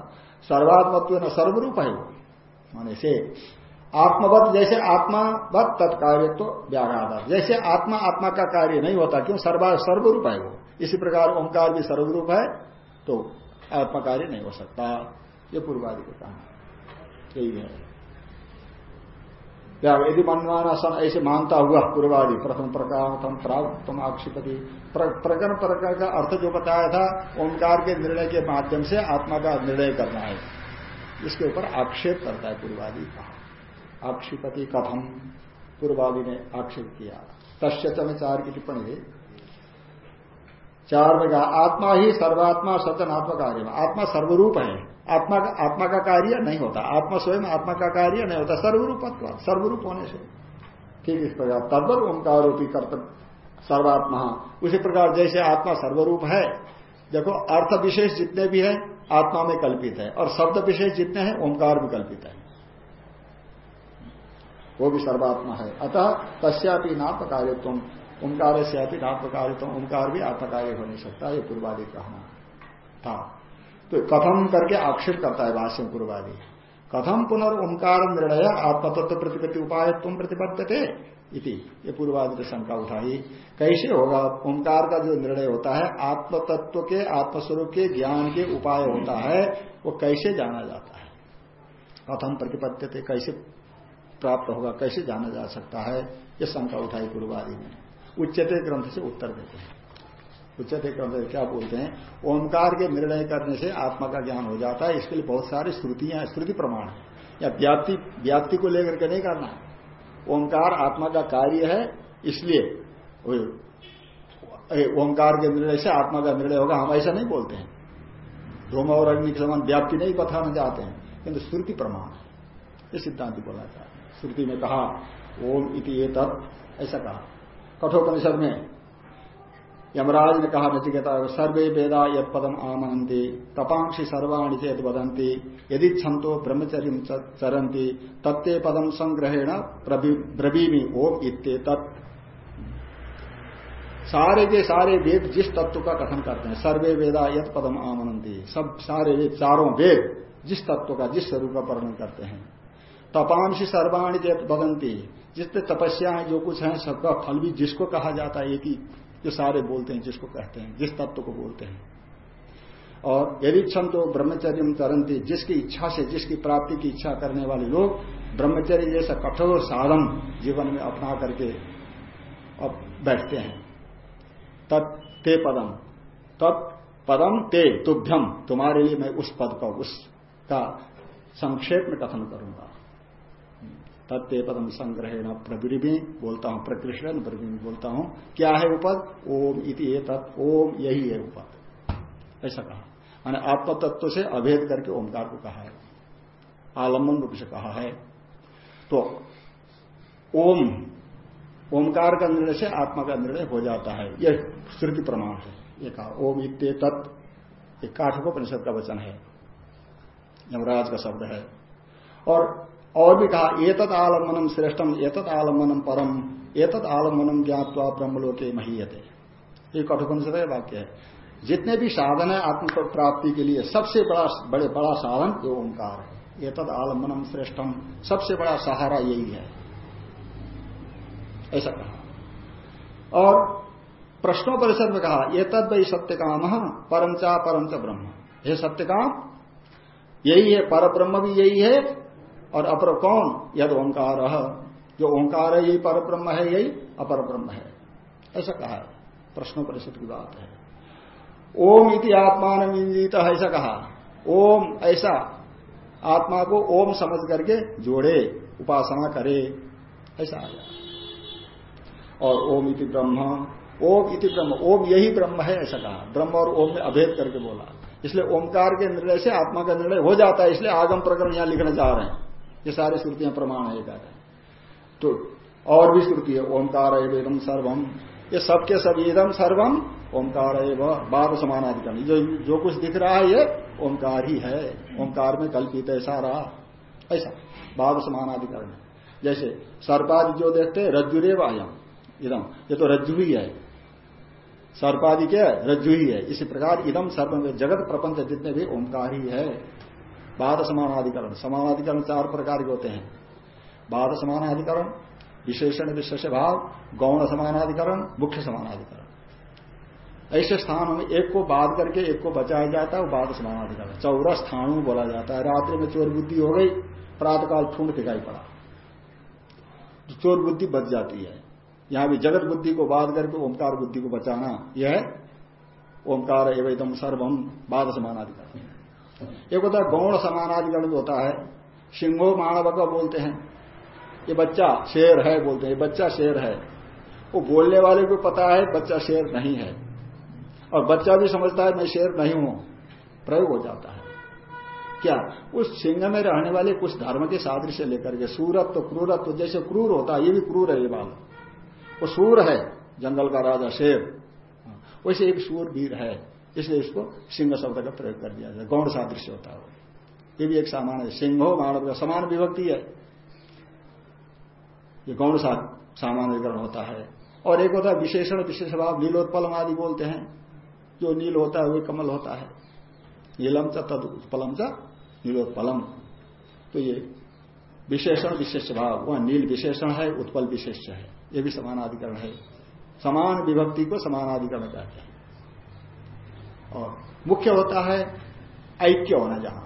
सर्वात्मत्व न सर्वरूप है वो। माने से आत्मवत जैसे आत्मावत तत्कार्य तो व्याघात। जैसे आत्मा आत्मा का कार्य नहीं होता, क्यों? सर्वा सर्वरूप है वो। इसी प्रकार ओंकार भी सर्वरूप है तो आत्मा कार्य नहीं हो सकता। ये पूर्वादि को कहा। यही है। यदि मनवाना सन ऐसे मानता हुआ पूर्वादि, प्रथम प्रकार प्राप्तम आक्षिपति। प्रकरण प्रकार का अर्थ जो बताया था, ओंकार के निर्णय के माध्यम से आत्मा का निर्णय करना है। इसके ऊपर आक्षेप करता है पूर्वादि का। आक्षिपति कथम, पूर्वादि ने आक्षेप किया। तस्थ में चार की टिप्पणी चार में कहा, आत्मा ही सर्वात्मा सत्यनात्मा कार्य आत्मा सर्वरूप है। आत्मा का आत्मा का कार्य नहीं होता। आत्मा स्वयं आत्मा का कार्य नहीं होता। सर्वरूप सर्वरूप होने से। ठीक इस प्रकार। तद्वर ओंकारोपी कर्तव्य, सर्वात्मा। उसी प्रकार जैसे आत्मा सर्वरूप है, देखो, अर्थ विशेष जितने भी है, आत्मा में कल्पित है। और शब्द विशेष जितने हैं, ओंकार भी कल्पित है। वो भी सर्वात्मा है। अतः तस्यापि नात्म कार्यत्व ओंकार से अपनी कार्यत्व ओंकार भी आत्मकार्य हो नहीं सकता, ये पूर्वादि कहना था। तो कथम करके आक्षेप करता है भाष्य पूर्वादि कथम पुनर्ओंकार निर्णय, आत्मतत्व प्रतिपत्ति उपाय तुम प्रतिपत्त इति। ये पूर्वादि शंका उठाई। कैसे होगा? ओंकार का जो निर्णय होता है आत्म तत्व के, आत्मस्वरूप के, ज्ञान के उपाय होता है, वो कैसे जाना जाता है? कथम प्रतिपत्ति कैसे प्राप्त होगा? कैसे जाना जा सकता है? ये शंका उठाई पूर्वादि में उच्चते ग्रंथ से उत्तर देते हैं। उच्चते क्रम से क्या बोलते हैं? ओंकार के निर्णय करने से आत्मा का ज्ञान हो जाता है। इसके लिए बहुत सारी श्रुतियाँ, श्रुति प्रमाण है। या व्याप्ति व्याप्ति को लेकर के नहीं करना ओंकार आत्मा का कार्य है, इसलिए ओंकार के निर्णय से आत्मा का निर्णय होगा, हम ऐसा नहीं बोलते हैं। धूम और अग्नि के समान व्याप्ति नहीं बताना चाहते हैं, किंतु श्रुति प्रमाण है। ये सिद्धांत बोला था श्रुति में कहा, ओम इति ये तत् ऐसा कहा। कठोपनिषद में यमराज ने कहा नचिकेता सर्वे वेदा यद पदम आमनती तपांक्षी सर्वाणी चेत बदंती यदि छंतो ब्रह्मचर्य चरंती तत्ते पदम संग्रहेण ब्रवीमी ओम इत्ते तत् सारे के सारे वेद जिस तत्व का कथन करते हैं, सर्वे वेदा यद पदम आमनंती सब सारे वेद, चारों वेद जिस तत्व का, जिस स्वरूप का वर्णन करते हैं। तपांशी सर्वाणी चेत बदंती जितने तपस्या जो कुछ है, सबका फल भी जिसको कहा जाता है, एक ही जो सारे बोलते हैं, जिसको कहते हैं, जिस तत्व को बोलते हैं। और यदि क्षण तो ब्रह्मचर्य तरंती जिसकी इच्छा से, जिसकी प्राप्ति की इच्छा करने वाले लोग ब्रह्मचर्य जैसा कठोर साधन जीवन में अपना करके अब बैठते हैं। तत् ते पदम। तत् पदम ते तुभ्यम। तुम्हारे लिए मैं उस पद का उसका संक्षेप में कथन करूँगा। तत्ते पदम संग्रहण प्रवृभि बोलता हूँ प्रकृष्ण प्रवृभि बोलता हूँ, क्या है उपद? ओम इति तत् ओम यही है उपद। ऐसा कहा। मैंने आत्म तत्व से अभेद करके ओंकार को कहा है। आलंबन रूप से कहा है। तो ओम ओंकार का निर्णय से आत्मा का निर्णय हो जाता है। यह श्रुति प्रमाण है। ये कहा, ओम इत्ते तत् काठकोपनिषद का वचन है। यमराज का शब्द है। और और भी कहा, एतत आलम्बनम श्रेष्ठम, एतत आलम्बनम परम, एतत आलम्बनम ज्ञातवा ब्रह्मलोके महीयते। ये कठोपनिषद वाक्य है। जितने भी साधन है आत्म प्राप्ति के लिए, सबसे बड़ा, बड़े, बड़ा साधन ये ओंकार है। ये तद आलम्बनम श्रेष्ठम, सबसे बड़ा सहारा यही है। ऐसा कहा। और प्रश्नों परिषद में कहा ये तद वही सत्य काम परमचा परमच ब्रह्म। हे सत्य काम यही है पर ब्रह्म भी यही है और अपर कौन? यद ओंकार जो ओंकार है, यही पर ब्रह्म है, यही अपर ब्रह्म है। ऐसा कहा। प्रश्नों परिषद की बात है। ओम इति आत्मान इंजित, ऐसा कहा। ओम, ऐसा। आत्मा को ओम समझ करके जोड़े, उपासना करे। ऐसा आ गया और ओम इति ब्रह्म, ओम इति ब्रह्म, ओम यही ब्रह्म है, ऐसा कहा। ब्रह्म और ओम में अभेद करके बोला। इसलिए ओमकार के निर्णय से आत्मा का निर्णय हो जाता है, इसलिए आगम प्रकरण यहाँ लिखना चाह रहे हैं। ये सारी श्रुतियाँ प्रमाण है कहते हैं तो और भी श्रुति है, ओंकार एवं सर्वम। ये सबके सब इदम सर्वम, ओंकार बाद समानाधिकरण। जो जो कुछ दिख रहा है, ये ओंकार ही है। ओंकार में कल्पित है सारा। ऐसा बाद समानाधिकरण। जैसे, सर्पादि जो देखते हैं, रज्जुरेव आयम इदम ये तो रज्जु ही है। सर्पादि क्या रज्जु ही है। इसी प्रकार इदम सर्व जगत प्रपंच जितने भी ओंकार ही है। बाद समानाधिकरण। समानाधिकरण चार प्रकार के होते हैं। बाद समानाधिकरण, विशेषण विशेष भाव, गौण समानाधिकरण, मुख्य समानाधिकरण। ऐसे स्थानों में एक को बाध करके एक को बचाया जाता है, वो बाद समानाधिकरण। चौरा स्थानों बोला जाता है। रात्रि में चोर बुद्धि हो गई, प्रातकाल ठूंढ दिखाई पड़ा। तो चोर बुद्धि बच जाती है। यहाँ भी जगत बुद्धि को बाध करके ओंकार बुद्धि को बचाना, यह ओंकार एवं सर्वम बाद समानाधिकरण। एक होता है, गौण समानाधिकरण होता है। सिंहो मानव का बोलते हैं। ये बच्चा शेर है बोलते हैं। बच्चा शेर है। वो बोलने वाले को पता है, बच्चा शेर नहीं है। और बच्चा भी समझता है, मैं शेर नहीं हूँ। प्रयोग हो जाता है। क्या? उस सिंह में रहने वाले कुछ धर्म के सादृश्य लेकर के, सूरत तो क्रूरत तो जैसे क्रूर होता है, ये भी क्रूर है ये बाल वो सूर है, जंगल का राजा, शेर। वैसे एक सूर वीर है। इसलिए इसको सिंह शब्द का प्रयोग कर दिया जाए गौण सादृश्य होता है। ये भी एक सामान है। सिंहो मानव का समान विभक्ति है। ये गौण सा, सामान्यकरण होता है। और एक होता है विशेषण विशेष भाव नीलोत्पलम आदि बोलते हैं। जो नील होता है वही कमल होता है। नीलम च तद उत्पलम च नीलोत्पलम। तो ये विशेषण विशेष भाव वह नील विशेषण है उत्पल विशेष है। ये भी समानाधिकरण है। समान विभक्ति को समानाधिकरण कहते हैं। और मुख्य होता है ऐक्य होना जहाँ।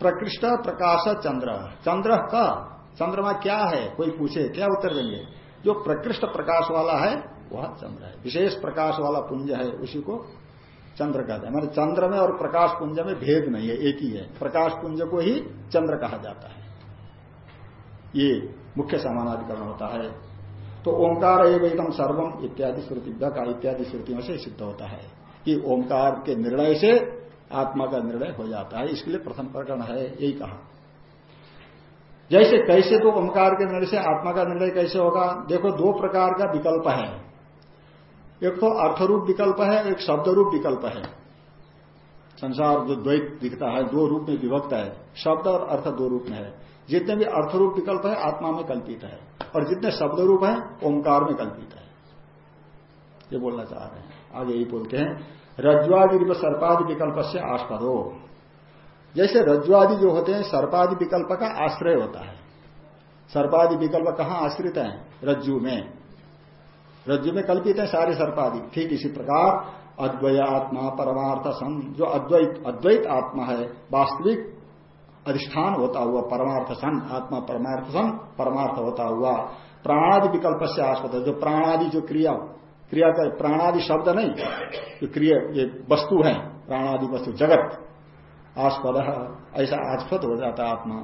प्रकृष्ट, प्रकाश, चंद्र। चंद्र का, चंद्रमा क्या है? कोई पूछे, क्या उत्तर देंगे? जो प्रकृष्ट प्रकाश वाला है, वह चंद्र है। विशेष प्रकाश वाला पुंज है, उसी को चंद्र कहते हैं। मैंने चंद्र में और प्रकाश पुंज में भेद नहीं है, एक ही है। प्रकाश पुंज को ही चंद्र कहा जाता है। ये मुख्य समानाधिकरण होता है। तो ओंकार एवं सर्वम इत्यादि श्रुति का इत्यादि श्रुतियों से सिद्ध होता है। कि ओंकार के निर्णय से आत्मा का निर्णय हो जाता है, इसके लिए प्रथम प्रकरण है, यही कहा। जैसे कैसे तो ओंकार के निर्णय से आत्मा का निर्णय कैसे होगा? देखो, दो प्रकार का विकल्प है। एक तो अर्थरूप विकल्प है, एक शब्द रूप विकल्प है। संसार जो द्वैत दिखता है, दो रूप में विभक्त है, शब्द और अर्थ दो रूप में है। जितने भी अर्थरूप विकल्प है, आत्मा में कल्पित है, और जितने शब्द रूप है, ओंकार में कल्पित है। ये बोलना चाह रहे हैं। आगे यही बोलते हैं रज्वादि सर्पादि विकल्प से आस्पद। हो जैसे रज्वादि जो होते हैं, सर्पादि विकल्प का आश्रय होता है। सर्पादि विकल्प कहाँ आश्रित है? रज्जु में। रज्जु में कल्पित है सारे सर्पादि। ठीक इसी प्रकार अद्वय आत्मा, परमार्थ सन जो अद्वैत अद्वैत आत्मा है, वास्तविक अधिष्ठान होता हुआ, परमार्थ सन आत्मा परमार्थ सन परमार्थ होता हुआ, प्राणादि विकल्प से आस्पद जो प्राणादि जो क्रिया क्रिया का प्राणादि शब्द नहीं जो क्रिया, ये वस्तु है, प्राणादि वस्तु, जगत। आस्पद, ऐसा आस्पद हो जाता आत्मा।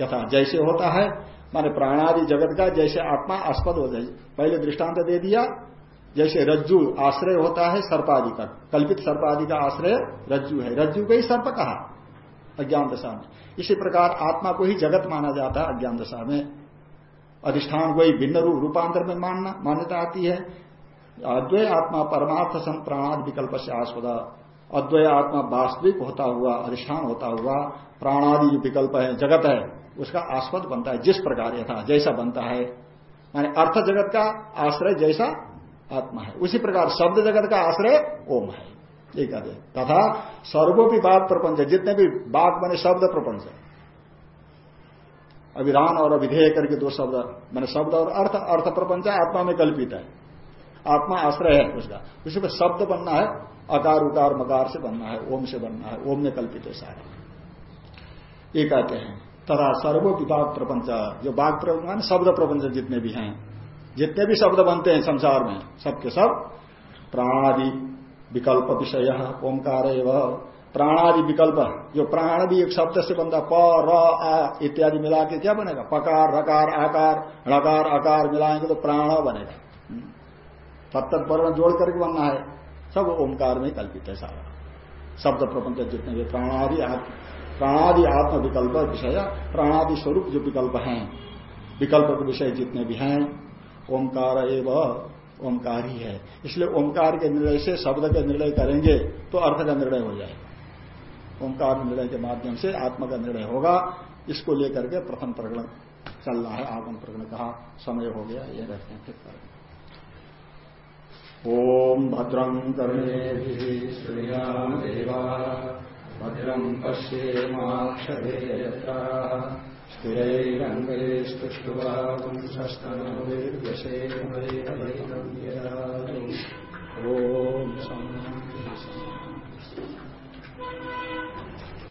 यथा, जैसे होता है, माने प्राणादि जगत का जैसे आत्मा आस्पद हो जाए। पहले दृष्टांत दे दिया, जैसे रज्जु आश्रय होता है सर्पादि का, कल्पित सर्पादि का आश्रय रज्जु है। रज्जु को ही सर्प कहा, अज्ञान दशा में। इसी प्रकार आत्मा को ही जगत माना जाता है अज्ञान दशा में। अधिष्ठान को ही भिन्न रूप, रूपांतर में मानना, मान्यता आती है। अद्वय आत्मा परमार्थ सन प्राणाद विकल्प से आस्पदा अद्वय आत्मा वास्तविक होता हुआ, अधिष्ठान होता हुआ, प्राणादि जो विकल्प है, जगत है, उसका आस्पद बनता है, जिस प्रकार यथा, जैसा बनता है। माने अर्थ जगत का आश्रय जैसा आत्मा है। उसी प्रकार शब्द जगत का आश्रय ओम है। ये कहते तथा सर्वोपि बात प्रपंच, जितने भी बात बने, शब्द प्रपंच। अभिधान और अभिधेय करके दो शब्द, मैंने शब्द और अर्थ अर्थ प्रपंच आत्मा में कल्पित है। आत्मा आश्रय है उसका। उसी पर शब्द बनना है अकार उकार मकार से बनना है, ओम से बनना है, ओम ने कल्पित है सारे। ये कहते हैं, तथा सर्वो विभाग प्रपंच, जो बाघ प्रपंच शब्द प्रपंच जितने भी हैं, जितने भी शब्द बनते हैं संसार में, सबके सब प्राणादि विकल्प विषय ओंकार प्राणादि विकल्प, जो प्राण भी एक शब्द से बनता, प, र, आ इत्यादि मिला के क्या बनेगा? पकार, रकार, आकार, णकार आकार मिलाएँगे तो प्राण बनेगा। तक वर्ण जोड़ करके बनना है। सब ओंकार में कल्पित है सारा। शब्द प्रपंच जितने भी प्राणादि प्राणादि आत्म विकल्प विषय, प्राणादि स्वरूप जो विकल्प हैं, विकल्प के विषय जितने भी हैं, ओंकार एवं ओंकार ही। है इसलिए ओंकार के निर्णय से शब्द का निर्णय करेंगे तो अर्थ का निर्णय हो जाएगा। ओंकार निर्णय के माध्यम से आत्मा का निर्णय होगा। इसको लेकर के प्रथम प्रकरण चल रहा है आगम प्रकरण कहा, समय हो गया, ये रहते हैं फिर ओम भद्रं कर्णे श्रीराम देवा। भद्रम् पश्येमाक्षधेयत्रा स्थिरैरङ्गैस्तुष्ट्वा पुंसस्तनोर्व्यशेमैरैरम् ॐ